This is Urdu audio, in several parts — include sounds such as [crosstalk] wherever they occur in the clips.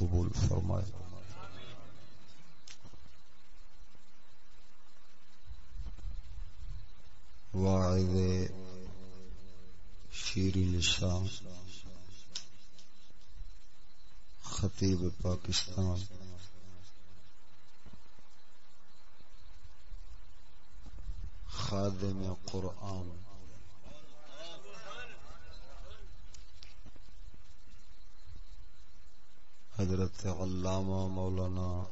قبول فرمائے۔ واعظ شیری نشان خطیب پاکستان۔ خادم قرآن۔ حضرت علامہ مولانا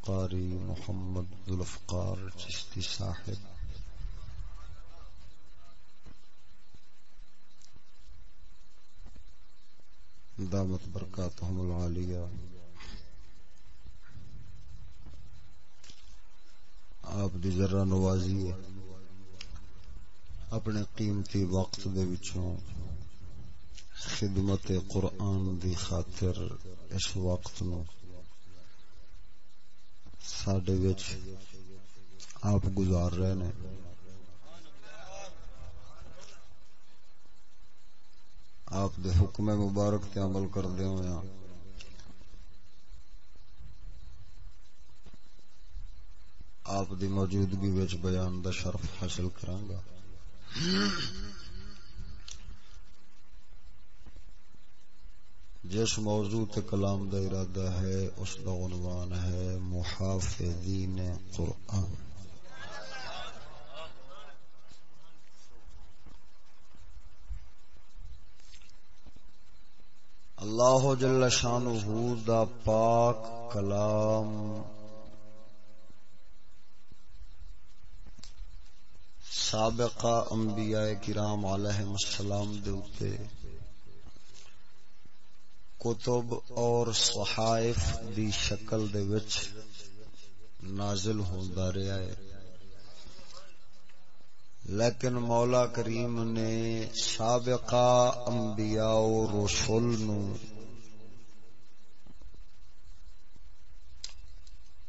قاری محمد ذوالفقار چشتی صاحب۔ دامت برکاتہم العالیہ۔ آپ دی ذرا نوازی ہے۔ اپنے قیمتی وقت دے وچوں خدمت قرآن دی خاطر اس وقت نو ساڈے وچ آپ گزار رہے نے۔ آپ دے حکم مبارک تے عمل کردے ہوئے ہاں۔ آپ دی موجودگی وچ بیان دا شرف حاصل کراں جس موضوع تے کلام دا ارادہ ہے، اس دا عنوان ہے محافظین قرآن۔ اللہ جل شانہ دا پاک کلام سابقہ انبیاء کرام علیہ السلام دے اوتے کتب اور صحائف دی شکل دے وچ نازل ہوندا رہیا ہے۔ لیکن مولا کریم نے سابقہ انبیاء و رسول نو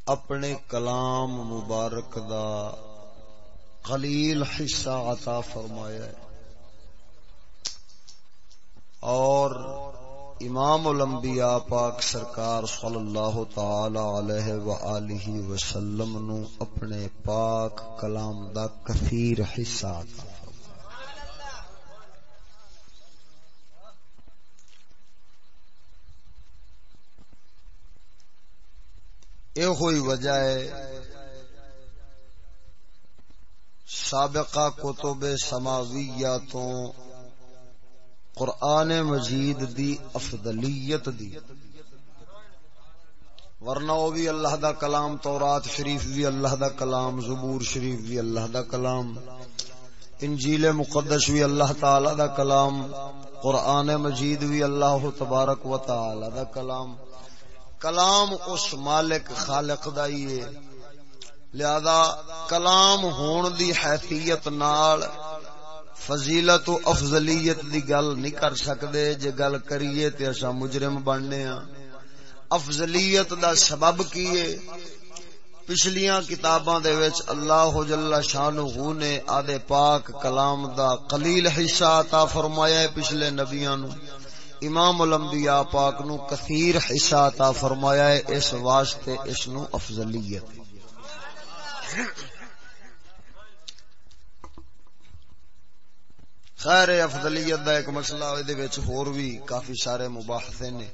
اپنے کلام مبارک دا قلیل حصہ عطا فرمایا ہے۔ اور امام الانبیاء پاک سرکار صلی اللہ تعالی علیہ وآلہ وسلم نو اپنے پاک کلام دا کثیر حصہ عطا اے ہوئی وجہ ہے، سابقہ کتب سماویہ تو قرآن مجید دی افضلیت دی. ورنہ وہ بھی اللہ دا کلام تورات شریف بھی اللہ دا کلام، زبور شریف بھی اللہ دا کلام، انجیل مقدس بھی اللہ تعالی دا کلام، قرآن مجید بھی اللہ تبارک و تعالی دا کلام۔ کلام اس مالک خالق دا ہی ہے۔ لہذا کلام ہون دی حیثیت نال فضیلت و افضلیت دی گل نہیں کر سکدے، جے گل کریے تے اسا مجرم بننے ہاں۔ افضلیت دا سبب کیے پچھلیاں کتاباں دے وچ اللہ جل شانہ نے آدے پاک کلام دا قلیل حصہ عطا فرمایا ہے پچھلے نبیاں نو۔ امام الانبیاء پاک نو کثیر حصہ عطا فرمایا ہے۔ اس واسطے اس نو افضلیت۔ خیر افضلیت دا ایک مسئلہ دے وچ ہور بھی کافی سارے مباحثے نے۔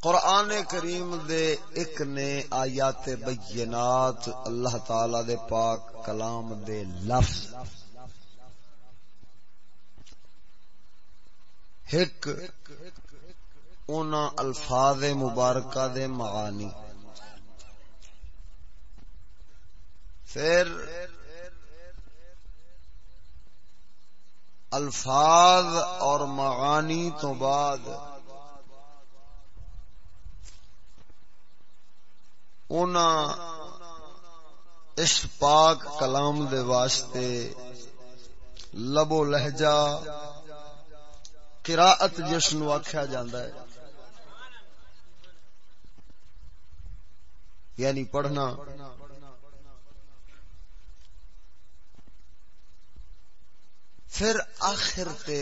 قرآن کریم دے ایک نے آیات بینات اللہ تعالی دے پاک کلام دے لفظ۔ ایک، اونا الفاظ مبارکہ دے معانی۔ پھر الفاظ اور معانی تو بعد اس پاک کلام دے واسطے لبو لہجہ قراءت جس نو آخیا جاندہ ہے یعنی پڑھنا پھر آخر تے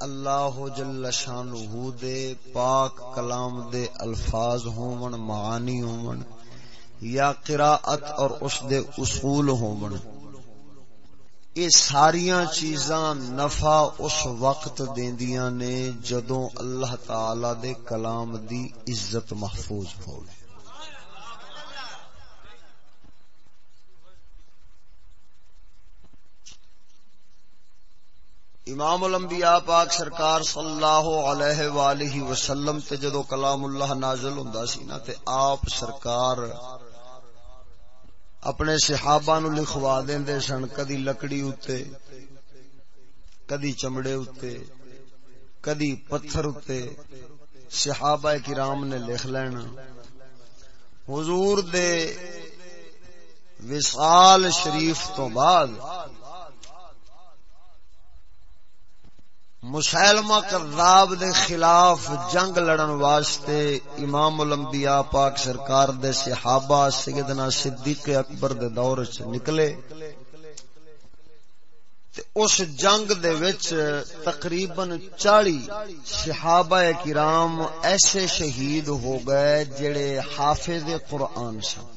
اللہ جل شانہ دے پاک کلام دے الفاظ ہون معانی ہون یا قراءت اور اس دے اصول ہون یہ ساریاں چیزاں نفع اس وقت دیندیاں نے جدوں اللہ تعالی دے کلام دی عزت محفوظ ہوگی امام الانبیاء پاک سرکار صلی اللہ علیہ وآلہ وسلم تے جدو کلام اللہ نازل ہوندا سی نا تے آپ سرکار اپنے صحابہ نو لکھوا دیندے سن، کدی لکڑی اتے کدی چمڑے اتے کدی پتھر اتے صحابہ کرام نے لکھ لینا۔ حضور دے وصال شریف تو بعد مسلمہ کذاب دے خلاف جنگ لڑن واسطے امام الانبیاء پاک سرکار دے صحابہ سیدنا صدیق اکبر دے دور چ نکلے۔ تے اس جنگ دے وچ تقریباً چالی صحابہ کرام ایسے شہید ہو گئے جڑے حافظ قرآن سن۔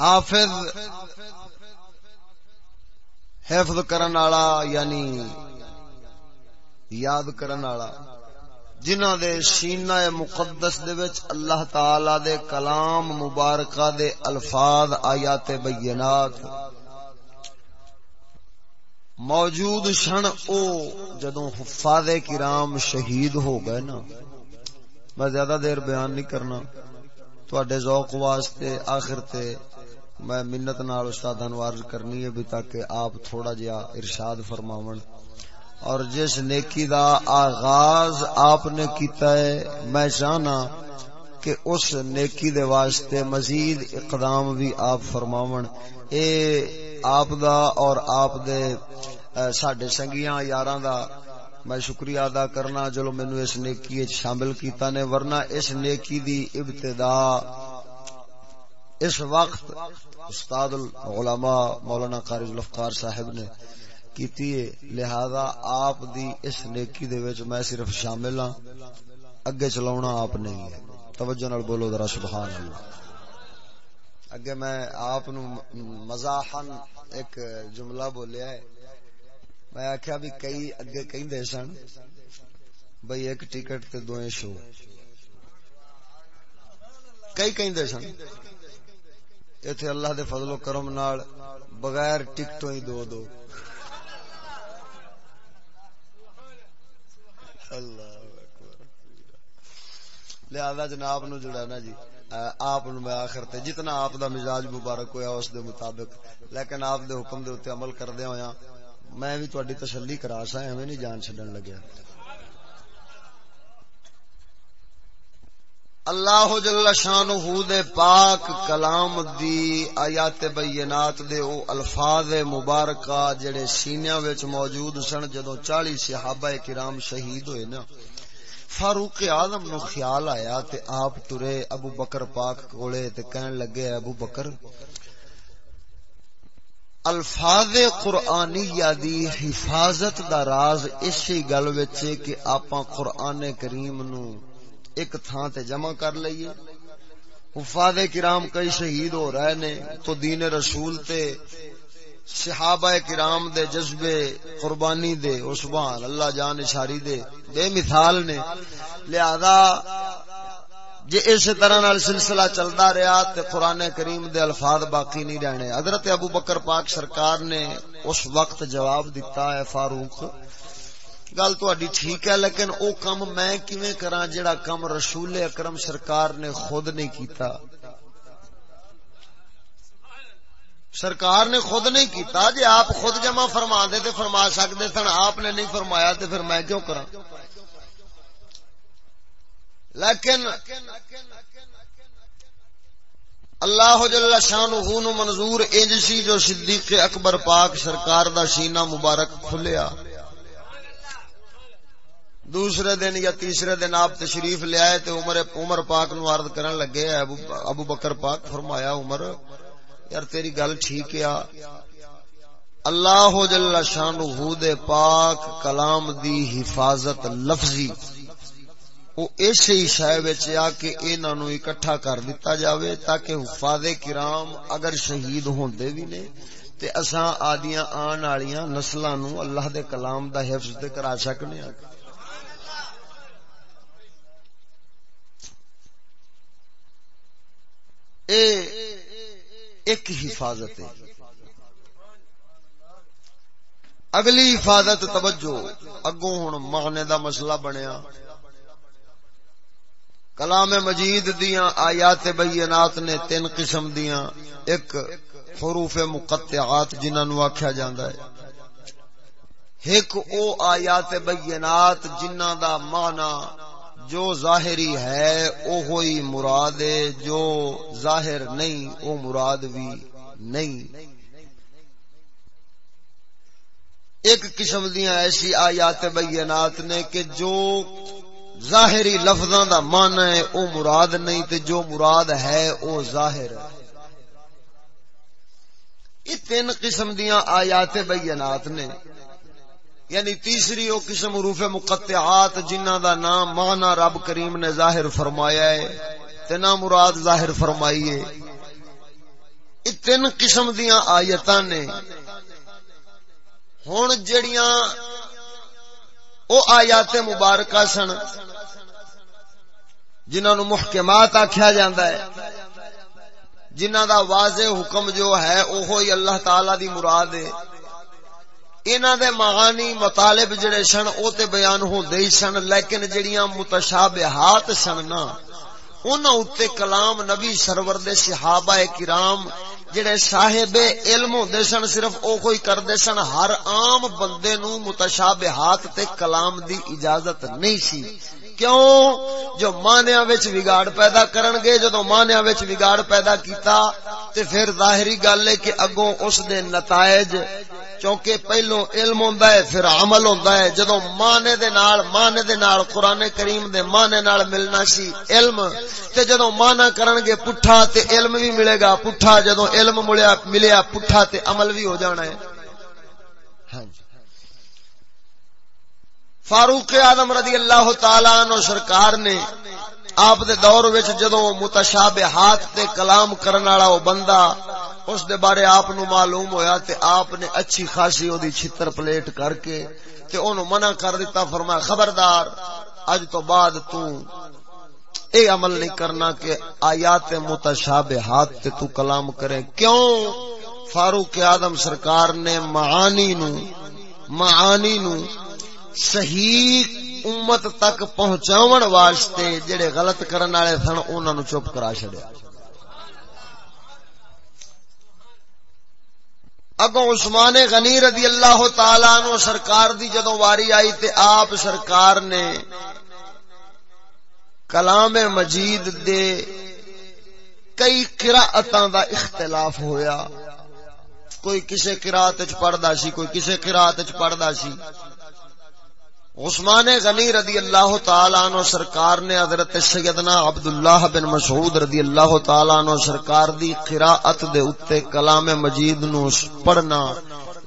حافظ حفظ کرن والا یعنی یاد کرن والا۔ جنہ دے سینہ مقدس دے وچ اللہ تعالی دے کلام مبارکہ دے الفاظ، آیات بینات موجود شن، او جدوں حفاظ کرام شہید ہو گئے نا، میں زیادہ دیر بیان نہیں کرنا۔ تواڈے ذوق واسطے، آخر تے میں منت نال استاد عرض کرنی ہے بھی تاکہ آپ تھوڑا جہا ارشاد فرماون۔ اور جس نیکی دا آغاز آپ نے کیتا ہے، میں چاہنا کہ اس نیکی دے واسطے مزید اقدام بھی آپ فرماون۔ اے آپ دا اور آپ دے ساڈے سنگیاں، یاراں دا میں شکریہ ادا کرنا چلو مینو اس نیکی شامل کیتا نے، ورنہ اس نیکی دی ابتدا اس وقت استاد العلماء مولانا قاری الافقار صاحب نے کیتی ہے، لہذا آپ دی اس نیکی دے وچ میں صرف شامل ہاں اگے چلاونا آپ نہیں ہے۔ توجہ نال بولو ذرا سبحان اللہ اگے میں آپ نو مزاحن ایک جملہ بولیا ہے۔ میں آخیا بھی کئی اگے کہیں سن، بھئی ایک ٹکٹ تے دوئیں شو۔ کئی کہیں سن۔ ایتھے اللہ دے فضل و کرم نال بغیر ٹکٹوں ہی دو دو۔ اللہ لہذا جناب نو جڑا نا جی آپ میں آخر تے جتنا آپ دا مزاج مبارک ہویا اس دے مطابق، لیکن آپ دے حکم دے اوتے عمل کردے ہویا میں بھی تہاڈی تسلی کرا سا، ایویں نہیں جان چھڈن لگیا۔ اللہ جل شانہ دے پاک کلام دی آیات بینات دے او الفاظ مبارکہ جڑے سینیاں وچ موجود سن جدوں 40 صحابہ کرام شہید ہوئے نا۔ فاروق اعظم نو خیال آیا تے آپ ٹرے ابو بکر پاک کولے تے کہن لگے ابو بکر، الفاظ قرآنیہ دی حفاظت دا راز اسی گل وچ کہ آپاں قرآن کریم نو ایک تھان تے جمع کر لئیے۔ حفاظ کرام کئی شہید ہو رہے نے، تو دین رسول تے صحابہ کرام دے جذبے قربانی دے، او سبحان اللہ، جان اشاری دے۔ بے مثال نے، لہذا جے اس طرح نال سلسلہ چلدا رہیا تے قران کریم دے الفاظ باقی نہیں رہنے۔ حضرت ابو بکر پاک سرکار نے اس وقت جواب دیتا ہے، فاروق گل تہاڈی ٹھیک ہے، لیکن او کم میں کیویں کراں جڑا کم رسول اکرم سرکار نے خود نہیں کیتا؟ سرکار نے خود نہیں کیتا؟ جی آپ خود جمع فرما دے تے فرما سکتے سن، آپ نے نہیں فرمایا تے پھر میں کیوں کراں؟ لیکن اللہ جل شانہ نو منظور انج سی جو صدیق اکبر پاک سرکار دا سینہ مبارک کھلیا۔ دوسرے دن یا تیسرے دن آپ تشریف لے آئے تے عمر عمر پاک نو عرض کرن لگے، ابو ابو بکر پاک فرمایا، عمر، یار تیری گل ٹھیک ہے اللہ جل شان دے پاک کلام دی حفاظت لفظی وہ اس ہی شہ آ کے انہاں نو اکٹھا کر دیتا جاوے تاکہ حفاظ کرام اگر شہید ہوندے بھی نے، تے اساں آدیاں آن والیاں نسلاں نو اللہ دے کلام دا حفظ تے کرا سکنے ہاں اے ایک حفاظت ہے۔ اگلی حفاظت توجہ، اگوں ہن معنی دا مسئلہ بنیا۔ کلام مجید دیاں آیات بینات نے تین قسم دیاں، ایک حروف مقطعات جنہاں نو آکھیا جاندا ہے۔ ایک او آیات بینات جنہاں دا معنی جو ظاہری ہے او ہوئی مراد ہے، جو ظاہر نہیں، او مراد بھی نہیں۔ ایک قسم دیاں ایسی آیات بینات نے کہ جو ظاہری لفظاں دا معنی ہے، او مراد نہیں، تے جو مراد ہے، او ظاہر۔ ہے یہ تین قسم دیاں آیات بینات نے۔ یعنی تیسری او قسم حروف مقطعات جنہ دا نام معنی رب کریم نے ظاہر فرمایا ہے تے نہ مراد ظاہر فرمائی تین قسم دیاں آیتاں نے۔ ہن جڑیاں او آیات مبارکہ سن جنہاں نو محکمات آکھیا جاندا ہے۔ جنہ دا واضح حکم جو ہے اوہو ہی اللہ تعالی دی مراد ہے۔ انہاں دے معانی مطالب جڑے سن او تے بیان ہوندے ہی سن، لیکن جڑیاں متشابہات سن نا، انہاں اُتے کلام نبی سرور دے صحابہ کرام جڑے صاحب علم ہوندے سن، صرف او کوئی کردے سن، ہر عام بندے نو متشابہات تے کلام دی اجازت نہیں سی۔ کیوں؟ جو مانیا وچ بگاڑ پیدا کرن گے جدو مانیا وچ بگاڑ پیدا کیتا، تے پھر ظاہری گل ہے کہ اگوں اس دے نتائج کیونکہ پہلو علم ہوندا ہے، پھر عمل ہوندا ہے۔ جدو مانے دے نال، مانے دے نال قران کریم دے مانے نال ملنا سی علم، تے جدو مانا کرن گے پٹھا، تے علم بھی ملے گا پٹھا۔ جدو علم ملیا ملیا پٹھا، تے عمل بھی ہو جانا ہے ہاں جی فاروق آدم رضی اللہ تعالی عنہ سرکار نے آپ دے دور وچ جدو متشابہات تے کلام کرن والا او بندہ اس دے بارے آپ نو معلوم ہویا تے آپ نے اچھی خاصی او دی چھتر پلیٹ کر کے تے اونوں منع کر دیتا فرمایا، خبردار، اج تو بعد تو اے عمل نہیں کرنا کہ آیات متشابہات تے تو کلام کرے کیوں؟ فاروق آدم سرکار نے معانی نو معانی نو صحیح امت تک پہنچاون واسطے جڑے غلط کرن والے سن، انہاں نو چپ کرا چھڈیا۔ اگوں عثمان غنی رضی اللہ تعالی عنہ سرکار دی جدوں واری آئی تے آپ سرکار نے کلام مجید دے کئی قراءتاں دا اختلاف ہویا۔ کوئی کسے قرات وچ پڑھدا سی، کوئی کسے قرات وچ پڑھدا سی۔ عثمان غنی رضی اللہ تعالی عنہ سرکار نے حضرت سیدنا عبداللہ بن مسعود رضی اللہ تعالی عنہ سرکار دی قراءت دے اتے کلام مجید نو پڑھنا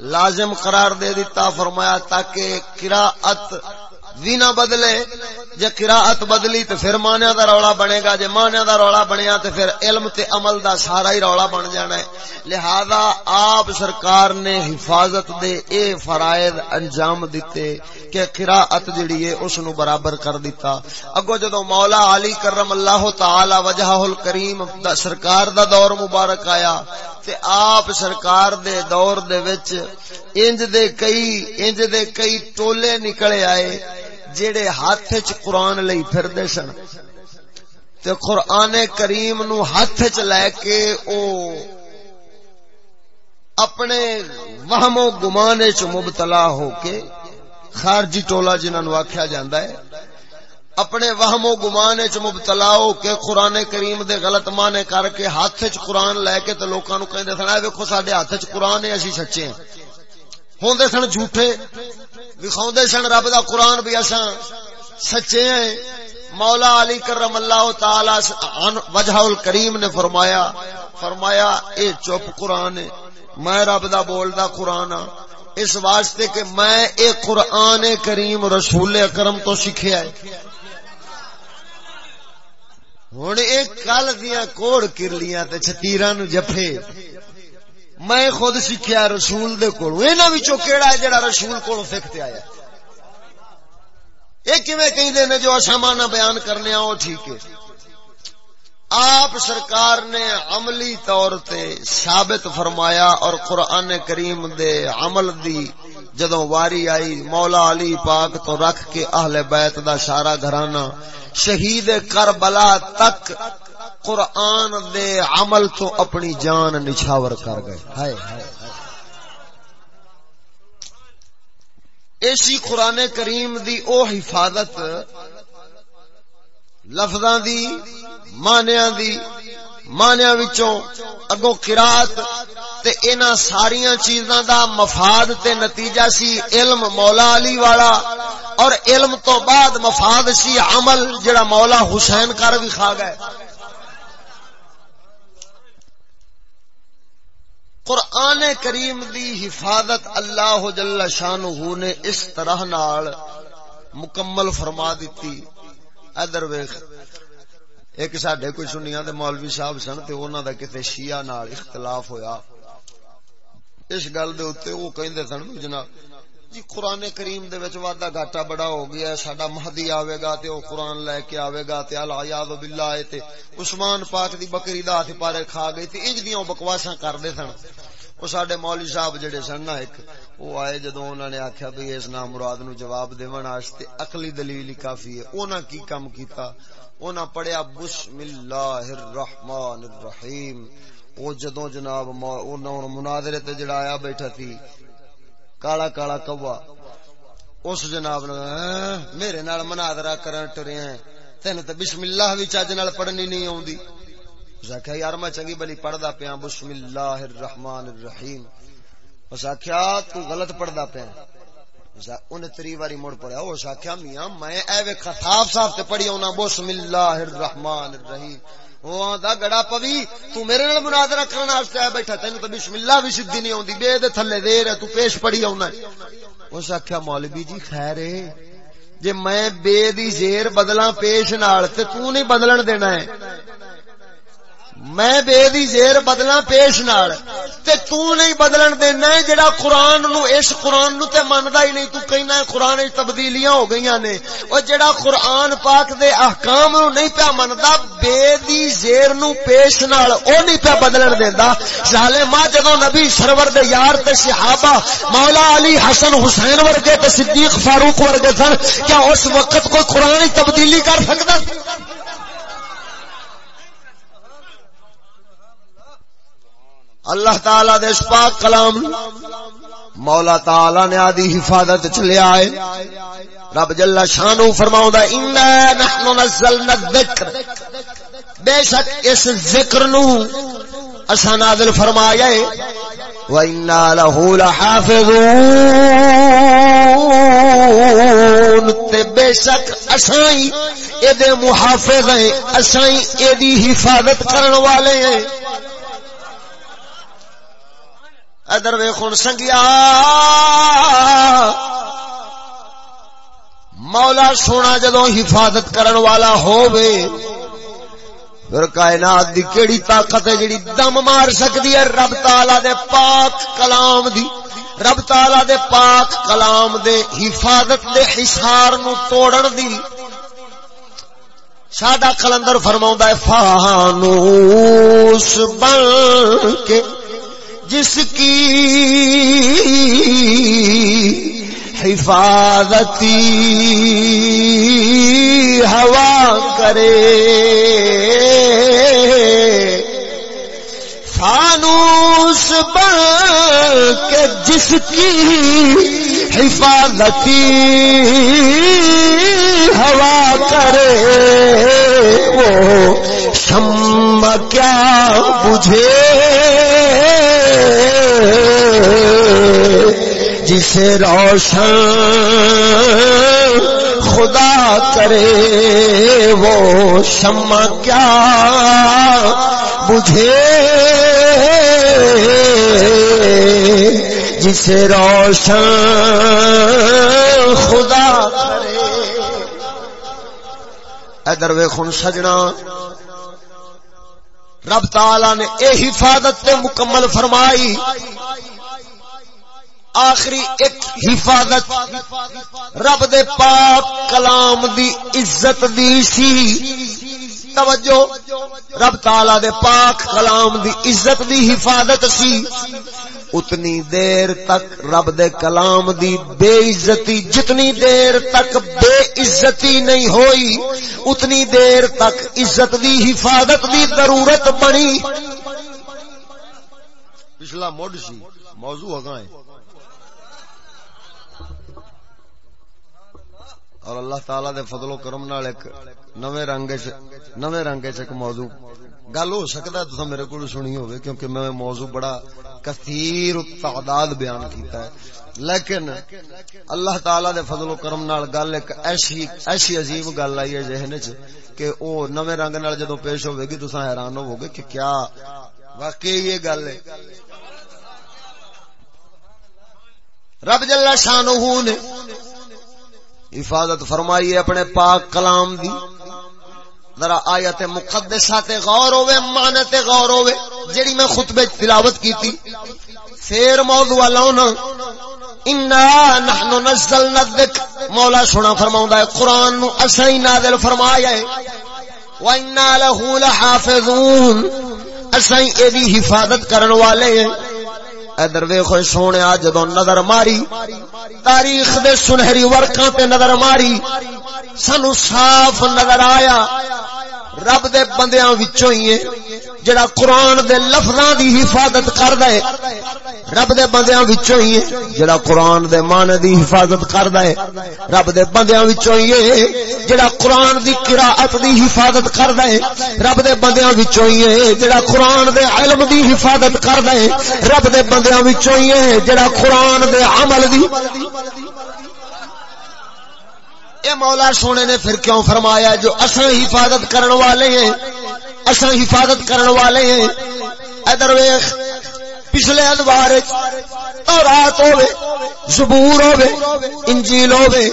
لازم قرار دے دیتا، فرمایا تاکہ قراءت وی نہ بدلے، جے قراءت بدلی تے پھر مانیا دا رولا بنے گا جے مانیا دا رولا بنیا تے پھر علم تے عمل دا سارا ہی رولا بن جانا ہے۔ لہذا آپ سرکار نے حفاظت دے اے فرائض انجام دیتے کہ قراءت جڑی ہے اس نو برابر کر دیتا۔ اگو جدو مولا علی کرم اللہ تعالی وجہہ الکریم دا سرکار دا دور مبارک آیا، تے آپ سرکار دے دور دے وچ انج دے کئی، انج دے کئی ٹولے نکلے آئے۔ جڑے ہاتھ چ قرآن لئی پھردے سن تے قرآن کریم نو ہاتھ چ لے کے او اپنے وہم و گمان چ مبتلا ہو کے خارجی ٹولا جنہاں نو آکھیا جاندا ہے، اپنے وہم و گمان چ مبتلا ہو کے قرآن کریم دے غلط معنی کر کے ہاتھ چ قرآن لے کے تے لوکاں نو کہندے سن، اے ویکھو ساڈے ہاتھ چ قرآن ہے، اسی سچے ہیں۔ ہوندے سن جھوٹے وکھاوندے سن رب دا قرآن بھی اساں سچے ہیں۔ مولا علی کرم اللہ تعالی وجہ الکریم نے فرمایا فرمایا، اے چپ قرآن ہے، میں رب دا بولدا قرآن ہاں۔ اس واسطے کہ میں اے قرآن کریم رسول اکرم تو سیکھیا ہے۔ ہوں ایک کل دیا کوڑ کرلیاں تے چھتیراں نو جفے میں خود سیکھیا رسول دے کولوں انہاں وچوں کیڑا ہے جڑا رسول کولوں سیکھتے آیا؟ یہ کیویں کہندے نے جو اساں مانا بیان کرنے او ٹھیک ہے۔ آپ سرکار نے عملی طور تے ثابت فرمایا اور قرآن کریم دے عمل دی جدوں واری آئی، مولا علی پاک تو رکھ کے اہل بیت دا سارا گھرانا شہید کربلا تک قرآن دے عمل تو اپنی جان نچھاور کر گئے۔ ہائے ہائے ایسی قرآن کریم دی او حفاظت، لفظاں دی، مانیاں دی، مانیاں وچوں اگوں قرات تے انہاں ساریاں چیزاں دا مفاد تے نتیجہ سی علم مولا علی والا اور علم تو بعد مفاد سی عمل جڑا مولا حسین کر بھی کھا گئے قرآن کریم دی حفاظت اللہ جل شانہ نے اس طرح نال مکمل فرما دیتی۔ ادھر ویخ ایک ساڈے کوئی سنیا دے مولوی صاحب سن تے انہاں دا کتے شیعہ نال اختلاف ہویا۔ اس گل دے اوتے او کہندے سن، جناب جی قرآن کریم دے وچ وعدہ گھاٹا بڑا ہو گیا ہے، ساڈا مہدی آوے گا تے او قرآن لے کے آوے گا تے الا یاد باللہ تے عثمان پاک دی بکری دا ہتھ پارے کھا گئی تے انج دیاں بکواساں کردے سن۔ او ساڈے مولوی صاحب جڑے سن نا ایک او آئے جدوں انہاں نے آکھیا بھئی اس نام مراد نو جواب دیون واسطے عقلی دلیل کافی ہے۔ انہاں کی کم کیتا؟ انہاں پڑھیا بسم اللہ الرحمن الرحیم او جدوں جناب انہاں مناظرے تے جڑا آیا بیٹھا تھی، کالا کالا کوا۔ اس جناب نے ہاں، میرے نال مناظرہ کرن ٹرے ہیں، تینوں تے بسم اللہ وی چج نال پڑھنی نہیں اوندی اس آخیا یار میں چنگی بلی پڑھدا پیا بسم اللہ الرحمن الرحیم. اس آخیا تو غلط پڑھدا پیا. انہیں تری واری مڑ پڑیا اس آخیا میاں، میں اے ویکھا صاف صاف تے پڑھی ہونا بسم اللہ الرحمن الرحیم. وہ آندا، گڑا پوی، تو میرے نال مناظرہ کرن واسطے آ بیٹھا تینوں تے بسم اللہ بھی سیدھی نہیں ہوندی بے دے تھلے دیر ہے، تو پیش پڑھی ہونا اس آخیا مولوی جی خیر ہے، جے میں بے دی زیر بدلاں پیش نال تے تو نہیں بدلن دینا ہے میں بے دی زیر بدلا پیش نال تے تو نہیں بدلن دینا ہے جڑا قرآن نو اس قرآن نو تے مندا ہی نہیں، تو کہنا ہے قرآن وچ تبدیلیاں ہو گئیاں نے۔ او جڑا قرآن پاک دے احکام نو نہیں پیا مندا بے دی زیر نو پیش نال او نہیں پیا بدلن دیندا۔ ظالما جدوں نبی سرور دے یار تے صحابہ مولا علی حسن حسین ورگے تے صدیق فاروق ورگے سن، کیا اس وقت کوئی قرآن تبدیلی کر سکدا؟ اللہ تعالی دے پاک کلام مولا تعالی نے آدھی حفاظت چلے آئے۔ رب جل شانو فرماؤں دا انا نحن نزلنا الذکر۔ بے شک اس ذکر نو اسا نازل فرمایا ہے۔ و انا له لحافظون۔ تے بے شک اسائی اے دے محافظ ہیں اسائی اے دی حفاظت کرن والے ہیں۔ ادر وے خون سنگیا۔ مولا سونا جدو حفاظت کرن والا ہووے، پھر کائنات دی کیڑی طاقت ہے جڑی دم مار سکتی ہے رب تالا دے پاک کلام دی۔ رب تالا دے پاک کلام دے حفاظت دے حسار نو توڑن دی۔ ساڈا کلندر فرماؤں ہے، فانوس بن کے جس کی حفاظتی ہوا کرے۔ فانوس بن کے جس کی حفاظتی ہوا کرے۔ وہ شم کیا بجھے۔ جسے روشن خدا کرے، وہ شمع کیا بجھے؟ جسے روشن خدا کرے۔ ادر ویخن سجنا۔ رب تعالی نے اے حفاظت تے مکمل فرمائی۔ آخری ایک حفاظت رب دے پاک کلام دی عزت دی سی۔ توجہ، رب تعالی دے پاک کلام دی عزت دی حفاظت سی۔ اتنی دیر تک رب دے کلام دی بے عزتی، جتنی دیر تک بے عزتی نہیں ہوئی، اتنی دیر تک عزت دی حفاظت دی ضرورت بنی۔ پچھلا موڈ سی، موضوع اگائیں اور اللہ تعالی دے فضل و کرم نال ایک نوے رنگ وچ نوے رنگ وچ ایک موضوع گل ہو سکدا ہے تساں میرے کول سنی ہوے کیونکہ میں موضوع بڑا کثیر تعداد بیان کیتا ہے۔ لیکن اللہ تعالی دے فضل و کرم نال گل ایک ایسی ایسی عظیم گل آئی ہے ذہن وچ کہ او نوے رنگ نال جدوں پیش ہوے گی تساں حیران ہوو گے کہ کیا واقعی یہ گل ہے۔ رب جل شانہ نے حفاظت فرمائی اپنے پاک کلام دی۔ ذرا آیت مقدسہ تے غور ہوے معنی تے غور ہوے جڑی میں خطبے تلاوت کیتی۔ پھر موضوع لاؤنا۔ انا نحن نزلنا الذکر۔ مولا سنا فرماوندا ہے قران نو اساں ہی نازل فرمایا ہے۔ وانا له لحافظون۔ اساں اے دی حفاظت کرن والے ہیں۔ ادھر ویخو سونے جدو نظر ماری، تاریخ دے سنہری ورکاں تے نظر ماری، سانو صاف نظر آیا۔ رب دے بندیاں وچوں ہی ہے، جڑا قرآن دے لفظاں دی حفاظت کردا ہے۔ رب دے بندیاں وچوں ہی ہے، جڑا قرآن دے معنی دی حفاظت کردا ہے۔ رب دے بندیاں وچوں ہی ہے، جڑا قرآن دی قراءت دی حفاظت کردا ہے۔ رب دے بندیاں وچوں ہی ہے، جڑا قرآن دے علم دی حفاظت کردا ہے۔ رب دے بندیاں وچوں ہی ہے، جڑا قرآن دے عمل دی اے مولا سونے نے پھر کیوں فرمایا جو اصل حفاظت کرن والے ہیں؟ اصل حفاظت کرن والے ہیں؟ ادھر ویخ پچھلے ادوار رات ہوے زبور ہوے انجیل ہوے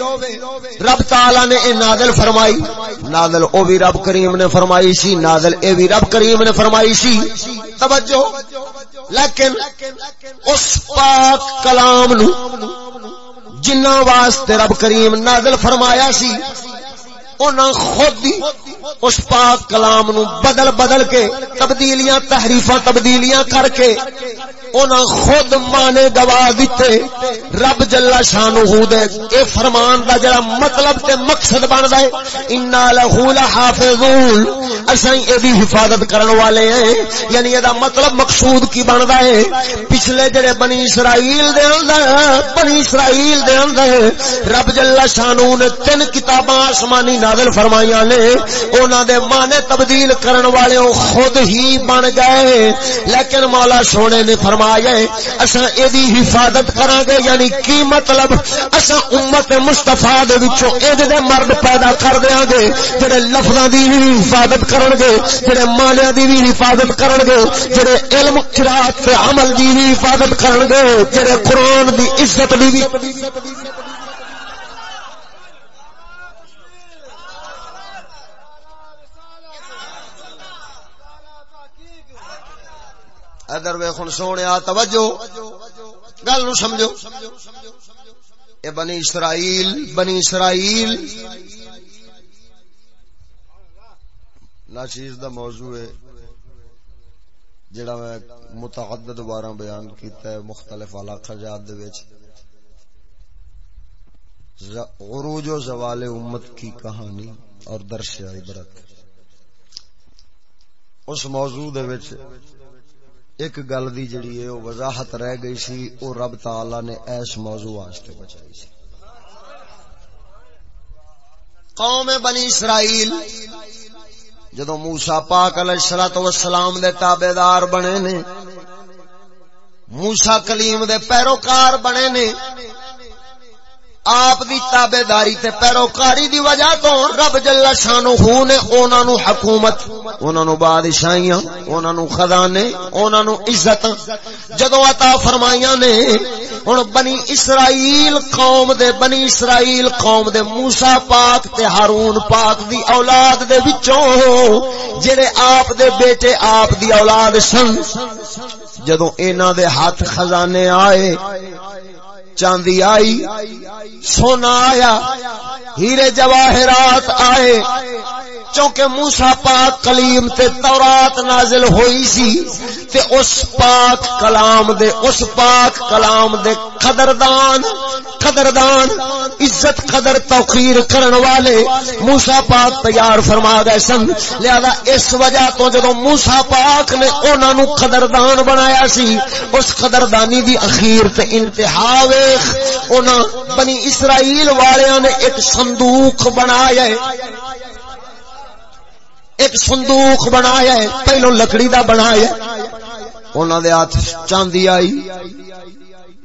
رب تعالی نے اے نازل فرمائی۔ نازل او بھی رب کریم نے فرمائی سی، نازل اے بھی رب کریم نے فرمائی سی۔ توجہ، لیکن اس پاک کلام نو جنہ واسطے رب کریم نازل فرمایا سی انہاں خود اس پاک کلام نو بدل بدل کے تبدیلیاں، تحریفاں، تبدیلیاں کر کے انہاں خود مانے گوا دیتے رب جل شانہ دے اے فرمان دا جڑا مطلب تے مقصد بندا ہے انا لہو لحافظون۔ اساں اے دی حفاظت کرن والے ہیں۔ یعنی اے دا مطلب مقصود کی بندا ہے پچھلے جڑے بنی اسرائیل دے اندر، بنی اسرائیل دے اندر رب جل شانہ نے تین کتاباں آسمانی نازل فرمائیاں نے، انہاں دے معنی تبدیل کرن والے خود ہی بن گئے۔ لیکن مولا سونے نے فرمایا اساں اے دی حفاظت کراں گے یعنی کی مطلب؟ اساں امت مصطفی دے وچوں اے دے مرد پیدا کر دیاں گے جڑے لفظاں دی بھی حفاظت کرن گے جڑے معنی دی بھی حفاظت کرن گے جڑے علم قرات تے عمل دی بھی حفاظت کرن گے جڑے قرآن دی عزت دی بھی ادھر وے خن سونے توجہ، گل نو سمجھو۔ اے بنی اسرائیل بنی اسرائیل۔ ناچیز دا موضوع ہے، جڑا میں متعدد بارہ بیان کیتا ہے مختلف علاقہ جات دے وچ۔ عروج و زوال امت کی کہانی اور درش عبرت۔ اس موضوع دے وچ ایک گل دی جڑی ہے، وہ وضاحت رہ گئی سی او رب تعالی نے ایس موضوع واسطے بچائی سی۔ قوم بنی اسرائیل جدو موسا پاک علیہ الصلوۃ والسلام دے تابعدار بنے نے موسا کلیم دے پیروکار بنے نے آپ دی تابے داری تے پیروکاری دی وجہ تو رب جل شانو ہو نے اونا نو حکومت، اونا نو بادشاہیاں، اونا نو خزانے، اونا نو عزت۔ جدو عطا فرمائیاں نے ان بنی اسرائیل قوم دے، بنی اسرائیل قوم دے موسیٰ پاک تے ہارون پاک دی اولاد دے بچوں جنہیں آپ دے بیٹے آپ دی اولاد سن جدو اینا دے ہاتھ خزانے آئے چاندی آئی، سونا آیا، ہیرے جواہرات آئے۔ چونکہ موسا پاک کلیم تے تورات نازل ہوئی سی، تے اس پاک کلام دے، اس پاک کلام دے قدردان قدردان، عزت، قدر، توقیر کرن والے موسا پاک تیار فرما گئے سن۔ لہذا اس وجہ تو جدو موسا پاک نے انہوں نو قدردان بنایا سی، اس قدردانی دی اخیر تے انتہا ویخ انہاں بنی اسرائیل والیاں نے ایک صندوق بنایا ہے۔ ایک صندوق بنایا ہے، پہلو لکڑی دا بنایا ہے۔ انہوں دے ہاتھ چاندی آئی۔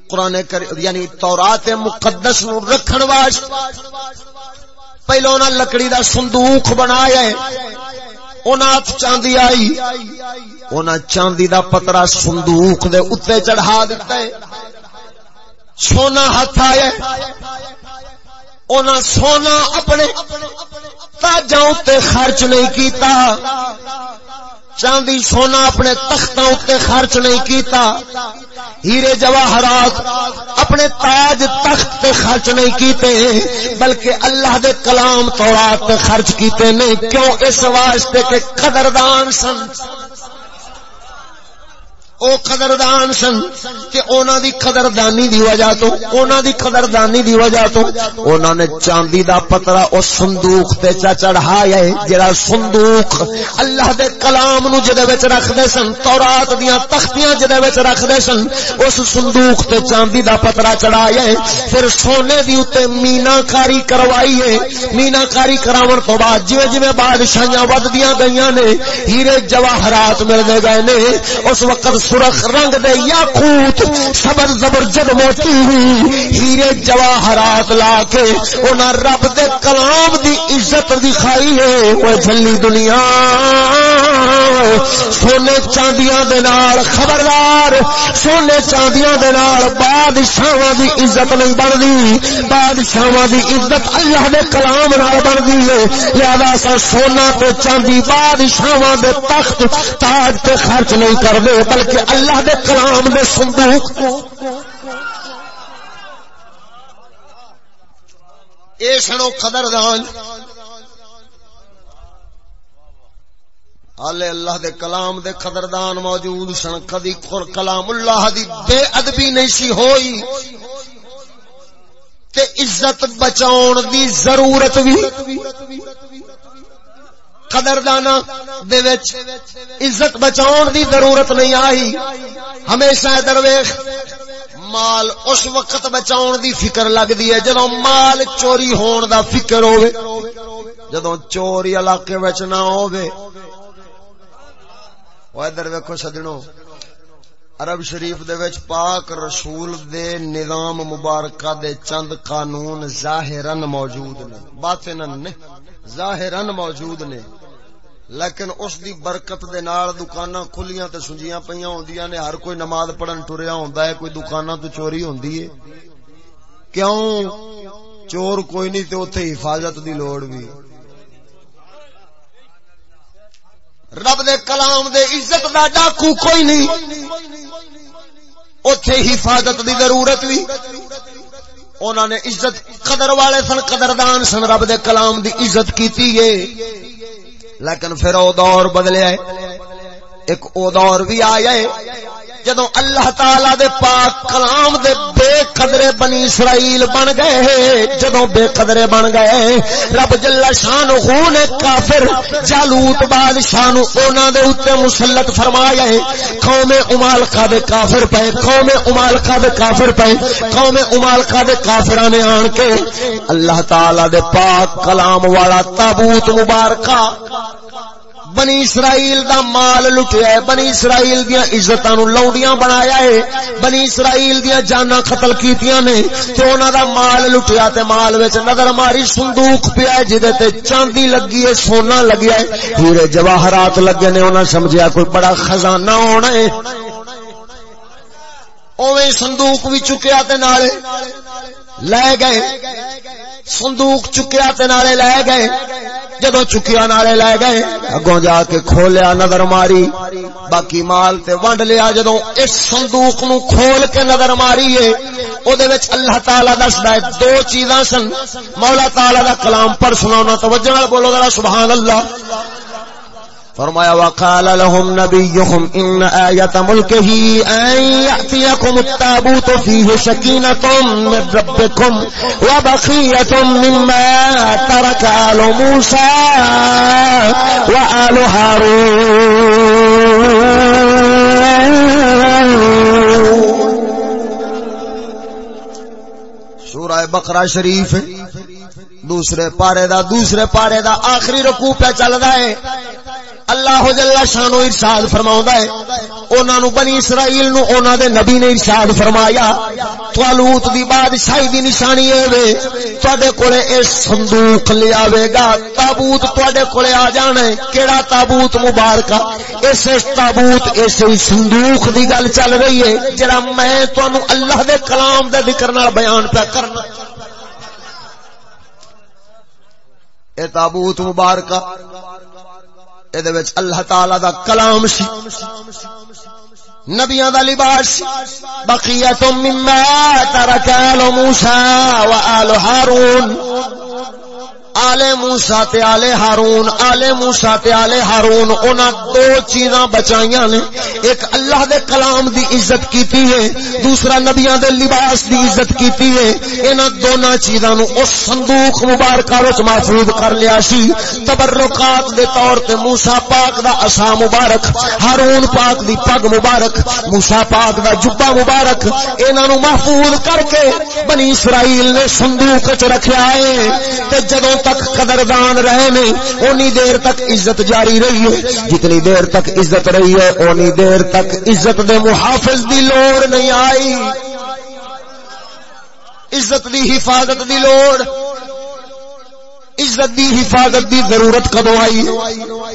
قرآن کر یعنی تورات مقدس نو رکھن واس پہلو انہوں لکڑی دا صندوق بنایا ہے۔ انہوں ہاتھ چاندی آئی۔ انہوں چاندی دا پترا صندوق دے اتے چڑھا دیتا ہے۔ سونا ہاتھ آیا انہوں سونا اپنے تاجاں تے خرچ نہیں کیتا۔ چاندی سونا اپنے تختوں اتنے خرچ نہیں کیتا۔ ہیرے جواہرات اپنے تاج تخت تے خرچ نہیں کیتے، بلکہ اللہ دے کلام تورات تے خرچ کیتے۔ نہیں، کیوں؟ اس واسطے کہ قدردان سن۔ او قدردان سن کہ اونا دی قدردانی دی وجہ تو، اونا دی قدردانی دی وجہ تو، اونا نے چاندی دا پترا او صندوق تے چا چڑھایا ہے، جڑا صندوق اللہ دے کلام نو جدے وچ رکھ دے سن، تورات دیاں تختیاں جدے وچ رکھ دے سن، اس صندوق تے چاندی دا پترا چڑھایا ہے۔ پھر سونے دی اوتے مینا کاری کروائی ہے۔ مینا کاری کراون تو بعد جویں جویں بادشاہیاں وددیاں گئیاں نے، ہیرے جواہرات مل گئے نے۔ اس وقت سرخ رنگ دے یا خوت سبر زبر جد موتی ہوئی، ہیرے جواہرات لا کے انہاں رب دے کلام دی عزت دکھائی ہے۔ وہ جلی دنیا، سونے چاندیاں دے نال خبردار، سونے چاندیاں دے نال بادشاہاں دی عزت نہیں بندی بادشاہاں دی عزت اللہ دے کلام نال بندی ہے۔ لہذا سا سونا تے چاندی بادشاہاں دے تخت تاج تے خرچ نہیں کردے بلکہ اللہ دے کلام دے صندوق اے سنو قدردان۔ حالے اللہ دے کلام دے قدردان موجود سن۔ کدی کلام اللہ دی بے ادبی نہیں سی ہوئی۔ تے عزت بچاؤن دی ضرورت بھی۔ قدردانا دے وچ عزت بچاؤن دی ضرورت نہیں آئی۔ ہمیشہ درویش، مال اس وقت بچاؤن دی فکر لگ دی ہے جدو مال چوری ہون دا فکر ہوئے جدو چوری علاقے وچ نہ ہوئے وہ ادھر ویکھو سجنوں عرب شریف دے وچ پاک رسول دے نظام مبارکہ دے چند قانون ظاہرن موجود نے۔ باطنن نے ظاہرن موجود نے۔ لیکن اس دی برکت دے نال دکاناں کھلیاں تے سنجیاں پیاں ہوندیاں نے، ہر کوئی نماز پڑھن ٹریا ہوندا ہے، کوئی دکاناں تو چوری ہوندی ہے۔ کیوں؟ چور کوئی نہیں تے اوتھے حفاظت دی لوڑ بھی رب دے کلام دے عزت دا ڈاکو کوئی نہیں۔ اوتھے حفاظت دی ضرورت بھی انہوں نے عزت قدر والے سن، قدردان سن، رب دے کلام دی عزت کیتی ہے۔ لیکن پھر او دور بدلیا ہے ایک او دور بھی آیا ہے جدو اللہ تعالی دے پاک کلام دے بے قدرے بنی اسرائیل بن گئے جدو بے قدرے بن گئے، رب جل شان ہو نے کافر، جالوت بادشاہ نو اونا دے اوتے مسلط فرمایا ہے، قوم امالکا دے کافر پے قوم امالکا دے کافر پے قوم امالکا دے کافراں نے آن کے اللہ تعالی دے پاک کلام والا تابوت مبارکہ بنی اسرائیل دا مال لٹیا ہے۔ بنی اسرائیل دیا عزتاں نو لونڈیاں بنایا ہے۔ بنی اسرائیل دیا جانا قتل کیتیاں نے تے انہاں دا مال لٹیا تے مال وچ نظر ماری صندوق پیا ہے جدے تے چاندی لگی ہے، سونا لگیا ہے۔ ہیرے جواہرات لگے نے، انہاں سمجھیا کوئی بڑا خزانہ ہونا ہے۔ اوویں صندوق بھی چکیا تے نالے۔ لے گئے۔ صندوق چکیا تے نالے لے گئے۔ جدو چکیا نالے لے گئے، اگوں جا کے کھولیا نظر ماری۔ باقی مال تے ونڈ لیا جدو اس صندوق نو کھول کے نظر ماری ہے او دے وچ اللہ تعالی دسدا ہے، دو چیزاں سن۔ مولا تعالی دا کلام پر سناونا توجہ نال بولو ذرا، سبحان اللہ۔ فرمایا، وقال لهم نبيهم ان ايه ملكه ان ياتيكم التابوت فيه سكينه من ربكم وبقيه مما ترك ال موسى وال هارون. سورہ بقرہ شریف دوسرے پارے دا، دوسرے پارے دا آخری رکوع پہ چل رہا ہے۔ اللہ جل شانو ارشاد فرماؤں ہے۔ انہاں نو بنی اسرائیل نو انہاں دے نبی نے ارشاد فرمایا طالوت دی بادشاہی دی نشانی اے وے، تواڈے کولے اے صندوق لے آوے گا۔ تابوت تواڈے کولے آ جانا ہے۔ کیڑا تابوت مبارکہ؟ اس تابوت اس صندوق دی گل چل رہی ہے، جڑا میں تانوں اللہ دے کلام دے ذکر نال بیان پہ کرنا۔ اے تابوت مبارکہ اللہ تعالی دا کلام سی نبیاں دا لباس بقیت مما ترک آل موسیٰ و آل ہارون آلے موسا تے آلے ہارون آلے موسا تے آلے ہارون انہاں دو چیزاں بچائیاں نے۔ ایک اللہ دے کلام دی عزت کیتی ہے، دوسرا نبیاں دے لباس دی عزت کیتی ہے۔ انہاں دونوں چیزاں نو اس صندوق مبارکہ وچ محفوظ کر لیا سی۔ تبرکات دے طور تے موسی پاک دا عصا مبارک، ہارون پاک دی پگ مبارک، موسی پاک دا جبہ مبارک انہاں نو محفوظ کر کے بنی اسرائیل نے صندوق وچ رکھیا ہے۔ تے جدوں تک قدردان رہے نے اونی دیر تک عزت جاری رہی ہے۔ جتنی دیر تک عزت رہی ہے، اونی دیر تک عزت دے محافظ دی لوڑ نہیں آئی۔ عزت دی حفاظت دی لوڑ۔ عزت دی حفاظت دی ضرورت کدو آئی؟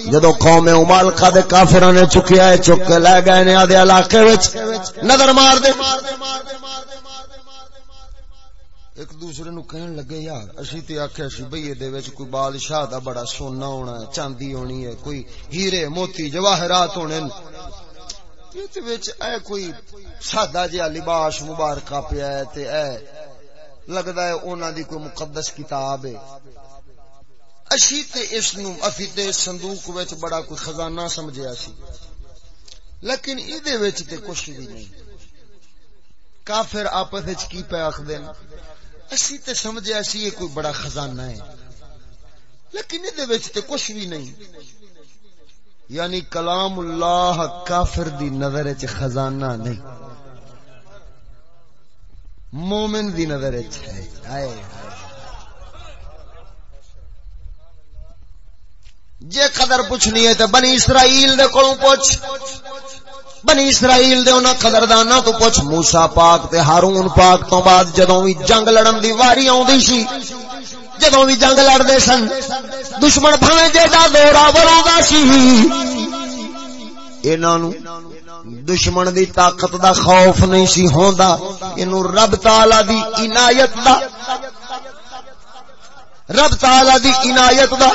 جدو قوم امالکا دے کافرہ نے چکیا ہے، چک لے گئے نے آدھے علاقے وچ۔ نظر مار دے۔ ایک دوسرے نو کہن لگے، یار، اسی تے آکھیا سی بھئی دے وچ کوئی بادشاہ دا بڑا سونا ہونا ہے، چاندی ہونی ہے، کوئی ہیرے موتی جواہرات ہونے تے وچ اے کوئی سادہ جہا لباس مبارکہ پیا ہے تے اے لگدا ہے انہاں دی کوئی مقدس کتاب ہے۔ اسی تے اس نو اسی تے صندوق وچ بڑا کوئی خزانہ سمجھیا سی۔ لیکن ای دے وچ تے کچھ بھی نہیں۔ کافر آپس وچ کی پہ آکھدے اسی تے سمجھے اسی یہ کوئی بڑا خزانہ ہے۔ لیکن دے وچ تے کچھ بھی نہیں۔ یعنی کلام اللہ کافر دی نظر وچ خزانہ نہیں۔ مومن دی نظر وچ ہے۔ ہائے جے قدر پوچھنی ہے تے بنی اسرائیل دے کولوں پوچھ۔ بنی اسرائیل دے انہاں قدرداناں تو پوچھ، موسی پاک تے ہارون پاک تو بعد جدوں وی جنگ لڑن دی واری اوندی سی، جدوں وی جنگ لڑدے سن، دشمن بھاویں جیڑا زورا وروندا سی۔ انہاں نو دشمن دی طاقت دا خوف نہیں سی ہوندا اینو رب تعالی دی عنایت دا رب تعالی دی عنایت دا،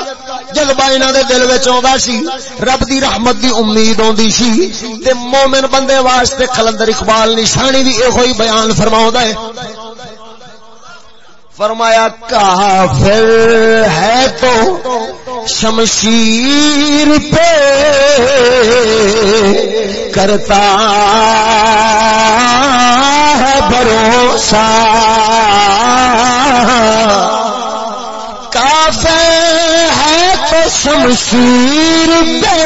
جذبہ انہاں دے دل وچ اوندا سی، رب دی رحمت دی امید اوندی سی۔ تے مومن بندے واسطے کلندر اقبال نشانی بھی ایہو ہی بیان فرماوندا ہے۔ فرمایا، کافر ہے تو شمشیر پہ کرتا ہے بھروسہ۔ ہے تو شمشیر پہ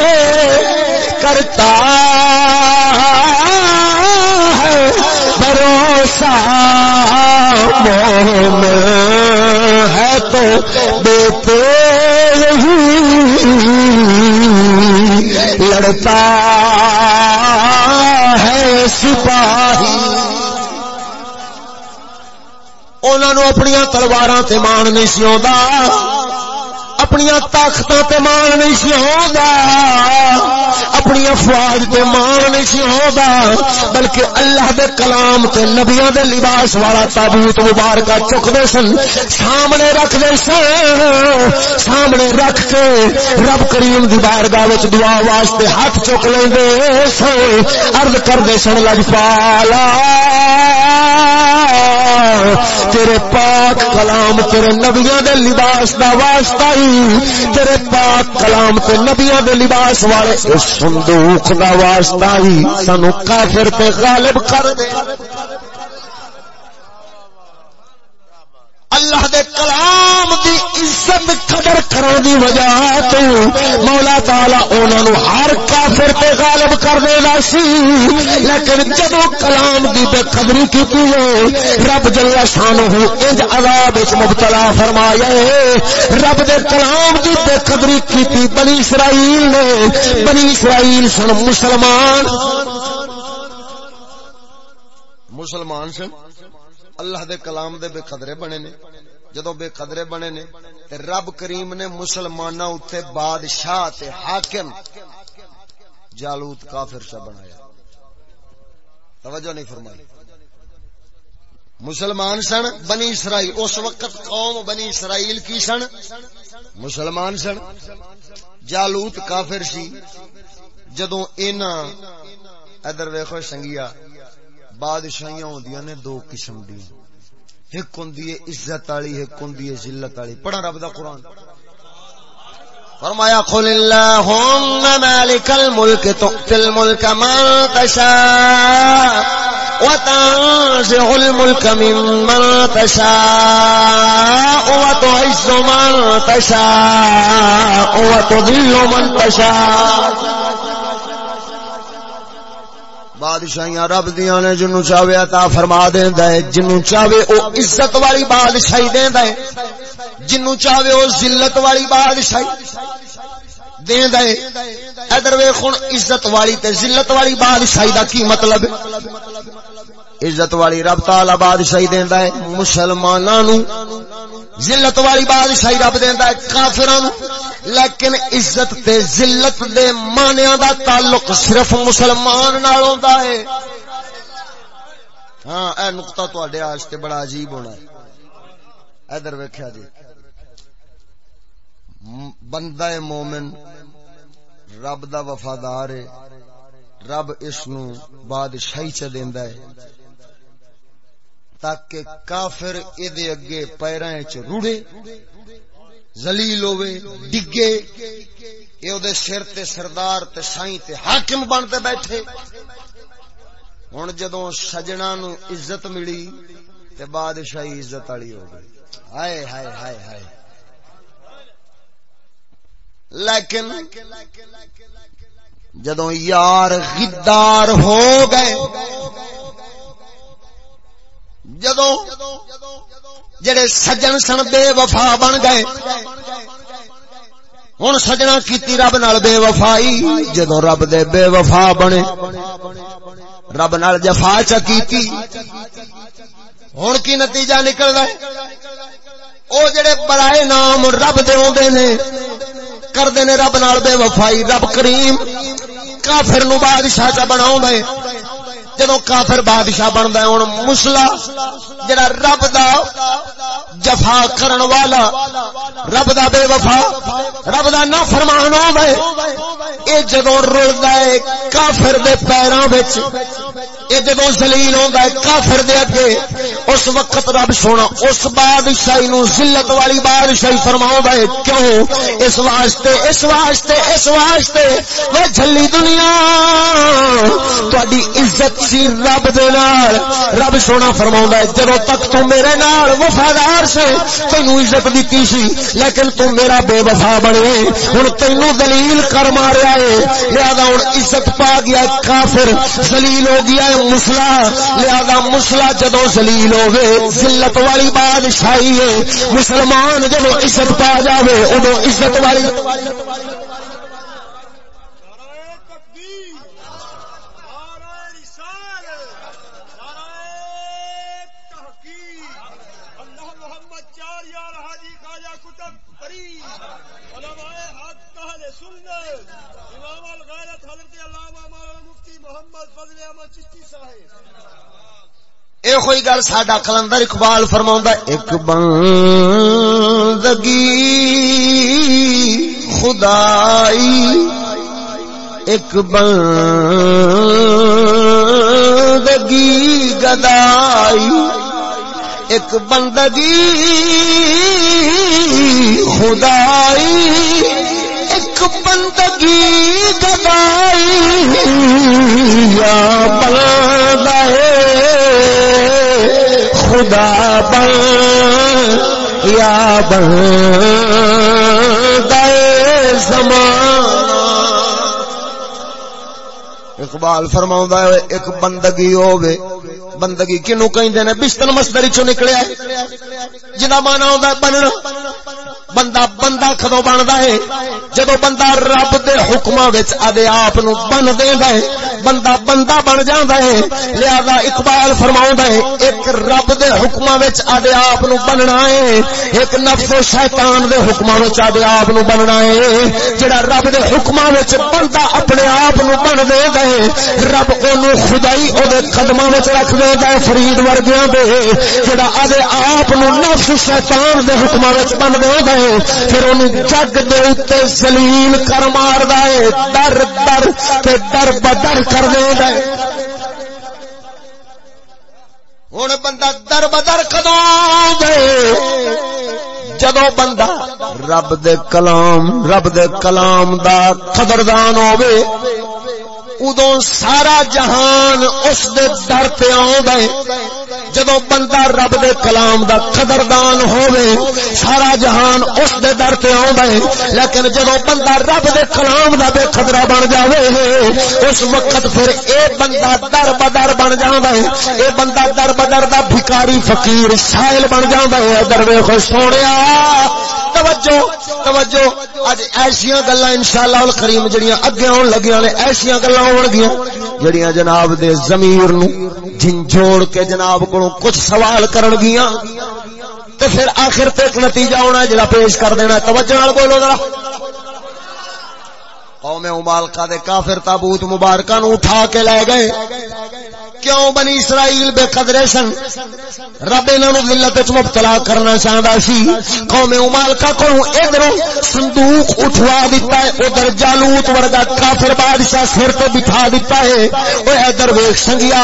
کرتا ہے۔ بھروسہ مومن ہے تو دیتے ہی لڑتا ہے سپاہی۔ انہوں اپنی تلوار سے مان نہیں سی اپنی طاقت تے مان نہیں سی ہوگا اپنی افواج تے مان نہیں سی ہوگا بلکہ اللہ دے کلام تے نبیوں دے لباس والا تابوت مبارکہ چک دے سن، سامنے رکھ دے سن۔ سامنے رکھ کے رب کریم دی بارگاہ وچ دعا واسطے ہاتھ چک لیندے سن۔ عرض کر دے سن لجپالا تیرے پاک کلام تیرے نبیاں دے لباس دا واسطہ ہی، تیرے پاک کلام تے نبیاں دے لباس والے اس صندوق دا واسطہ ہی۔ سانو کافر تے غالب کر دے۔ اللہ دے کلام دی عزت قدر کرنے دی وجہ تو مولا تعالی انہاں نو ہر کافر تے غالب کر دے گا سی۔ لیکن جدو کلام دی بے قدری کیتی ہے، رب جل شانہ انج عذاب وچ مبتلا فرمایا ہے۔ رب دے کلام دی بے قدری کیتی بنی اسرائیل نے۔ بنی اسرائیل سن مسلمان۔ مسلمان سن؟ اللہ دے کلام دے بے قدرے بنے نے۔ جدو بے قدرے بنے نے، تے رب کریم نے مسلمانہ اتھے بادشاہ تے حاکم جالوت کافر شا بنایا۔ توجہ نہیں فرمائی۔ مسلمان سن، بنی اسرائیل، اس وقت قوم بنی اسرائیل کی سن؟ مسلمان سن۔ جالوت کافر سی۔ جدو اینا، ادھر ویخو سنگیا بادشاہیاں ہوندیاں نے دو قسم دی۔ ایک ہوندی ہے عزت والی، ایک ہوندی ہے ذلت والی۔ پڑھا رب دا قرآن۔ فرمایا، قل اللهم مالك الملك تؤتي الملك من تشاء وتنزع الملك ممن تشاء وتعز من تشاء وتذل من تشاء بادشاہیاں رب دیاں نے جنوں چاہے عطا فرما دیندا ہے، جنوں چاہے او عزت والی بادشاہی دیندا ہے، جنوں چاہے او ذلت والی بادشاہی دیندا ہے۔ ادھر ویکھ ہن، عزت والی تے ذلت والی بادشاہی دا کی مطلب؟ ہے عزت والی رب تعالی بادشاہی دیندا ہے مسلماناں نو ذلت والی بادشاہی رب دیندا ہے کافراں نو لیکن عزت تے ذلت دے مانیاں دا تعلق صرف مسلمان نال ہوندا ہے۔ ہاں اے نقطہ تواڈے واسطے بڑا عجیب ہونا ہے۔ ادھر ویکھیا جی۔ بندہ مومن رب دا وفادار ہے، رب اس نو بادشاہی چ دیندا ہے۔ تاکہ کافر ادے اگے پیراں چ روڑے، ذلیل ہوے ڈگے، اے او دے سر تے سردار تے سائیں تے حاکم بنتے بیٹھے۔ ہن جدوں سجنا نو عزت ملی تے بادشاہی عزت والی ہو گئی۔ ہائے ہائے ہائے ہائے۔ لیکن جدوں یار غدار ہو گئے جدو جڑے سجن سن بے وفا بن گئے ہوں سجنا کیتی رب نال بے وفائی جدو رب دے بے وفا بنے، رب نال جفا چکی ہوں کی نتیجہ نکل رہا ہے؟ او جڑے برائے نام رب دے اوندے نے، کردے نے رب نال بے وفائی، رب کریم کافر نو بادشاہ چا بناؤں دے جدو کافر بادشاہ بنتا ہے ہوں مسلا جڑا رب دا جفا کرن والا، رب دا بے وفا، رب دا نہ فرمان ہوئے اے جدو رلدا ہے کافر دے پیراں وچ اے جدو ذلیل ہوندا ہے کافر دے اگے، اس وقت رب سونا، اس بادشاہی نو ذلت والی بادشاہی فرماؤں ہے کیوں؟ اس واسطے اس واسطے اس واسطے، وہ جھلی دنیا تہاڈی عزت سی رب دے نال۔ رب سونا فرماؤں ہے جدو تک تو میرے نال وفادار سے تینو عزت دیتی سی، لیکن تو میرا بے وفا بنے۔ ہن تینو دلیل کر ماریا ہے لہذا ہن عزت پا گیا، کافر ذلیل ہو گیا ہے مسلا، لہذا مسلا جدو زلیل ہوے ذلت والی بادشاہی ہے۔ مسلمان جدو عزت پا جاوے، ادو عزت والی یہ کوئی گل ساڈا کلندر اقبال فرما ایک بندگی خدائی، ایک بندگی گدائی، ایک بندگی خدائی۔ ایک بندگی گدائی یا بندے خدا بن یا بن گئے اقبال فرما ایک بندگی ہوے بندگی کنو کہیں نے؟ بستر مستری چو نکلیا جنا مانا ہوتا ہے بننا۔ بندہ بندہ کدو بنتا ہے؟ جدو بندہ رب دے حکم آدھے آپ بن دے بندہ بندہ بن جانا ہے، لہذا اقبال فرما ہے، ایک رب دے حکم آدھے آپ بننا ہے، ایک نفس و شیطان دے حکم آدھے آپ بننا ہے۔ جڑا رب دے حکم بندہ اپنے آپ بن دے گئے رب ان خدائی وہ قدم رکھ دے گا فرید ورگیا دے۔ جڑا آدھے آپ نفس شیطان دے حکم بن دے گئے ہے، پھر ان جگ دے اتنے زلیل کر مار دے در در تے در بدر کر دے دے ہوں بندہ در بدر کدو دے جدو بندہ رب دے کلام، رب دے کلام دا قدردان ہوے ادو سارا جہان اس دے در پہ آئے جدو بندہ رب دے کلام دا قدردان ہوے سارا جہان اس دے در پہ آئے لیکن جدو بندہ رب دے کلام دا بے قدرہ بن جاوے، اس وقت پھر اے بندہ در بدر بن جاوے اے بندہ در بدر دا بھکاری فقیر سائل بن جاوے در وے خوش سونیا توجہ توجہ اج ایسیاں گلاں انشاءاللہ الکریم جڑیاں اگے اون لگیاں نے ایسیاں گلاں ہون گیاں جڑیاں جناب دے ضمیر نو جھنجھوڑ کے جناب کو کچھ سوال کرن گیاں تے پھر آخر تے ایک نتیجہ ہونا ہے جڑا پیش کر دینا توجہ نال بولو ذرا۔ قوم امالکا دے کافر تابوت مبارکہ نو اٹھا کے لے گئے۔ کیوں بنی اسرائیل بے قدرے سن؟ رب انہاں نو ذلت وچ مبتلا کرنا چاہندا سی۔ قوم امالکا کو ادھر صندوق اٹھوا دیتا ہے، ادھر جالوت ورگا کافر بادشاہ سر تے بٹھا دیتا ہے۔ او ادھر ویکھ سنگیا،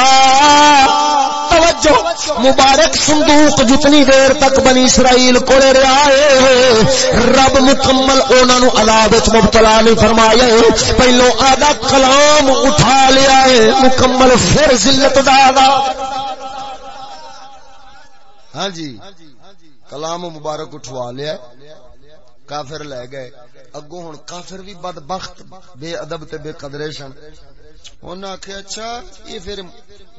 توجہ، مبارک صندوق جتنی دیر تک بنی اسرائیل کولے رہا ہے، رب مکمل انہاں نو عذاب وچ مبتلا نہیں فرمایا۔ پہلو آدھا کلام اٹھا لیا ہے، مکمل پھر ذلت دا ہاں جی کلام مبارک اٹھوا لیا کافر لے گئے۔ اگو ہوں کافر بھی بد بخت بے ادب تے بے قدرے سن۔ انہاں آخیا اچھا یہ پھر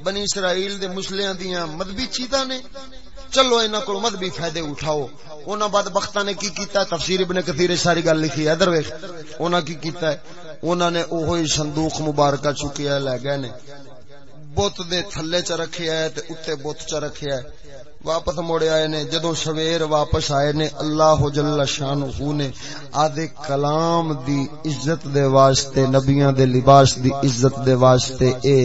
بنی اسرائیل دے مسلیاں دیاں مذہبی چیزاں نے۔ چلو انہاں کول مذہبی فائدے اٹھاؤ۔ انہاں بد بختاں نے کی کیتا ہے؟ تفسیر ابن کثیر ساری گل لکھی ہے۔ ادھر ویکھ، انہاں کی کیتا ہے؟ انہاں نے اوہی صندوق مبارکہ چکیا لے گئے نے۔ بت دے تھلے چ رکھیا ہے تے اوتے بت چ رکھیا ہے واپس موڑے آئے نے جدو سویر واپس آئے نے، اللہ جل شانہ نے آدھے کلام دی عزت دے واسطے، نبیاں دے لباس دی عزت دے واسطے، اے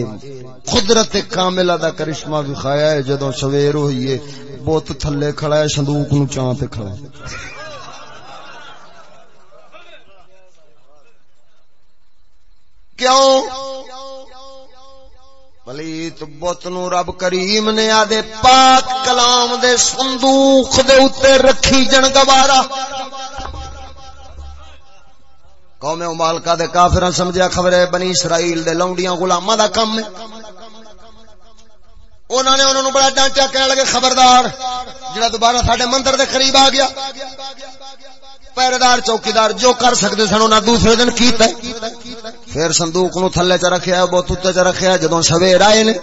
قدرت کاملہ دا کرشمہ دکھایا ہے۔ جدو سویر ہوئی ہے بوت تھلے کھڑا ہے، صندوق نو چاں تے کھڑا ہے۔ کیوں؟ پلیت بت نو رب کریم نے آدھے پاک کلام دے صندوق دے اتے رکھی جن گوارا۔ قوم مالکا دے کافر سمجھا خبر ہے بنی اسرائیل دے لونڈیاں غلاماں دا کم ہے۔ انہوں نے انہوں نے بڑا ڈانچا کہنے لگے، خبردار، جڑا دوبارہ ساڈے مندر دے قریب آ گیا۔ پہرےدار چوکیدار جو کر سکتے سن انہیں دوسرے دن کیتا پھر صندوق نو تھلے چ رکھیا بہت اتنے چ رکھیا جدو سویر آئے نے۔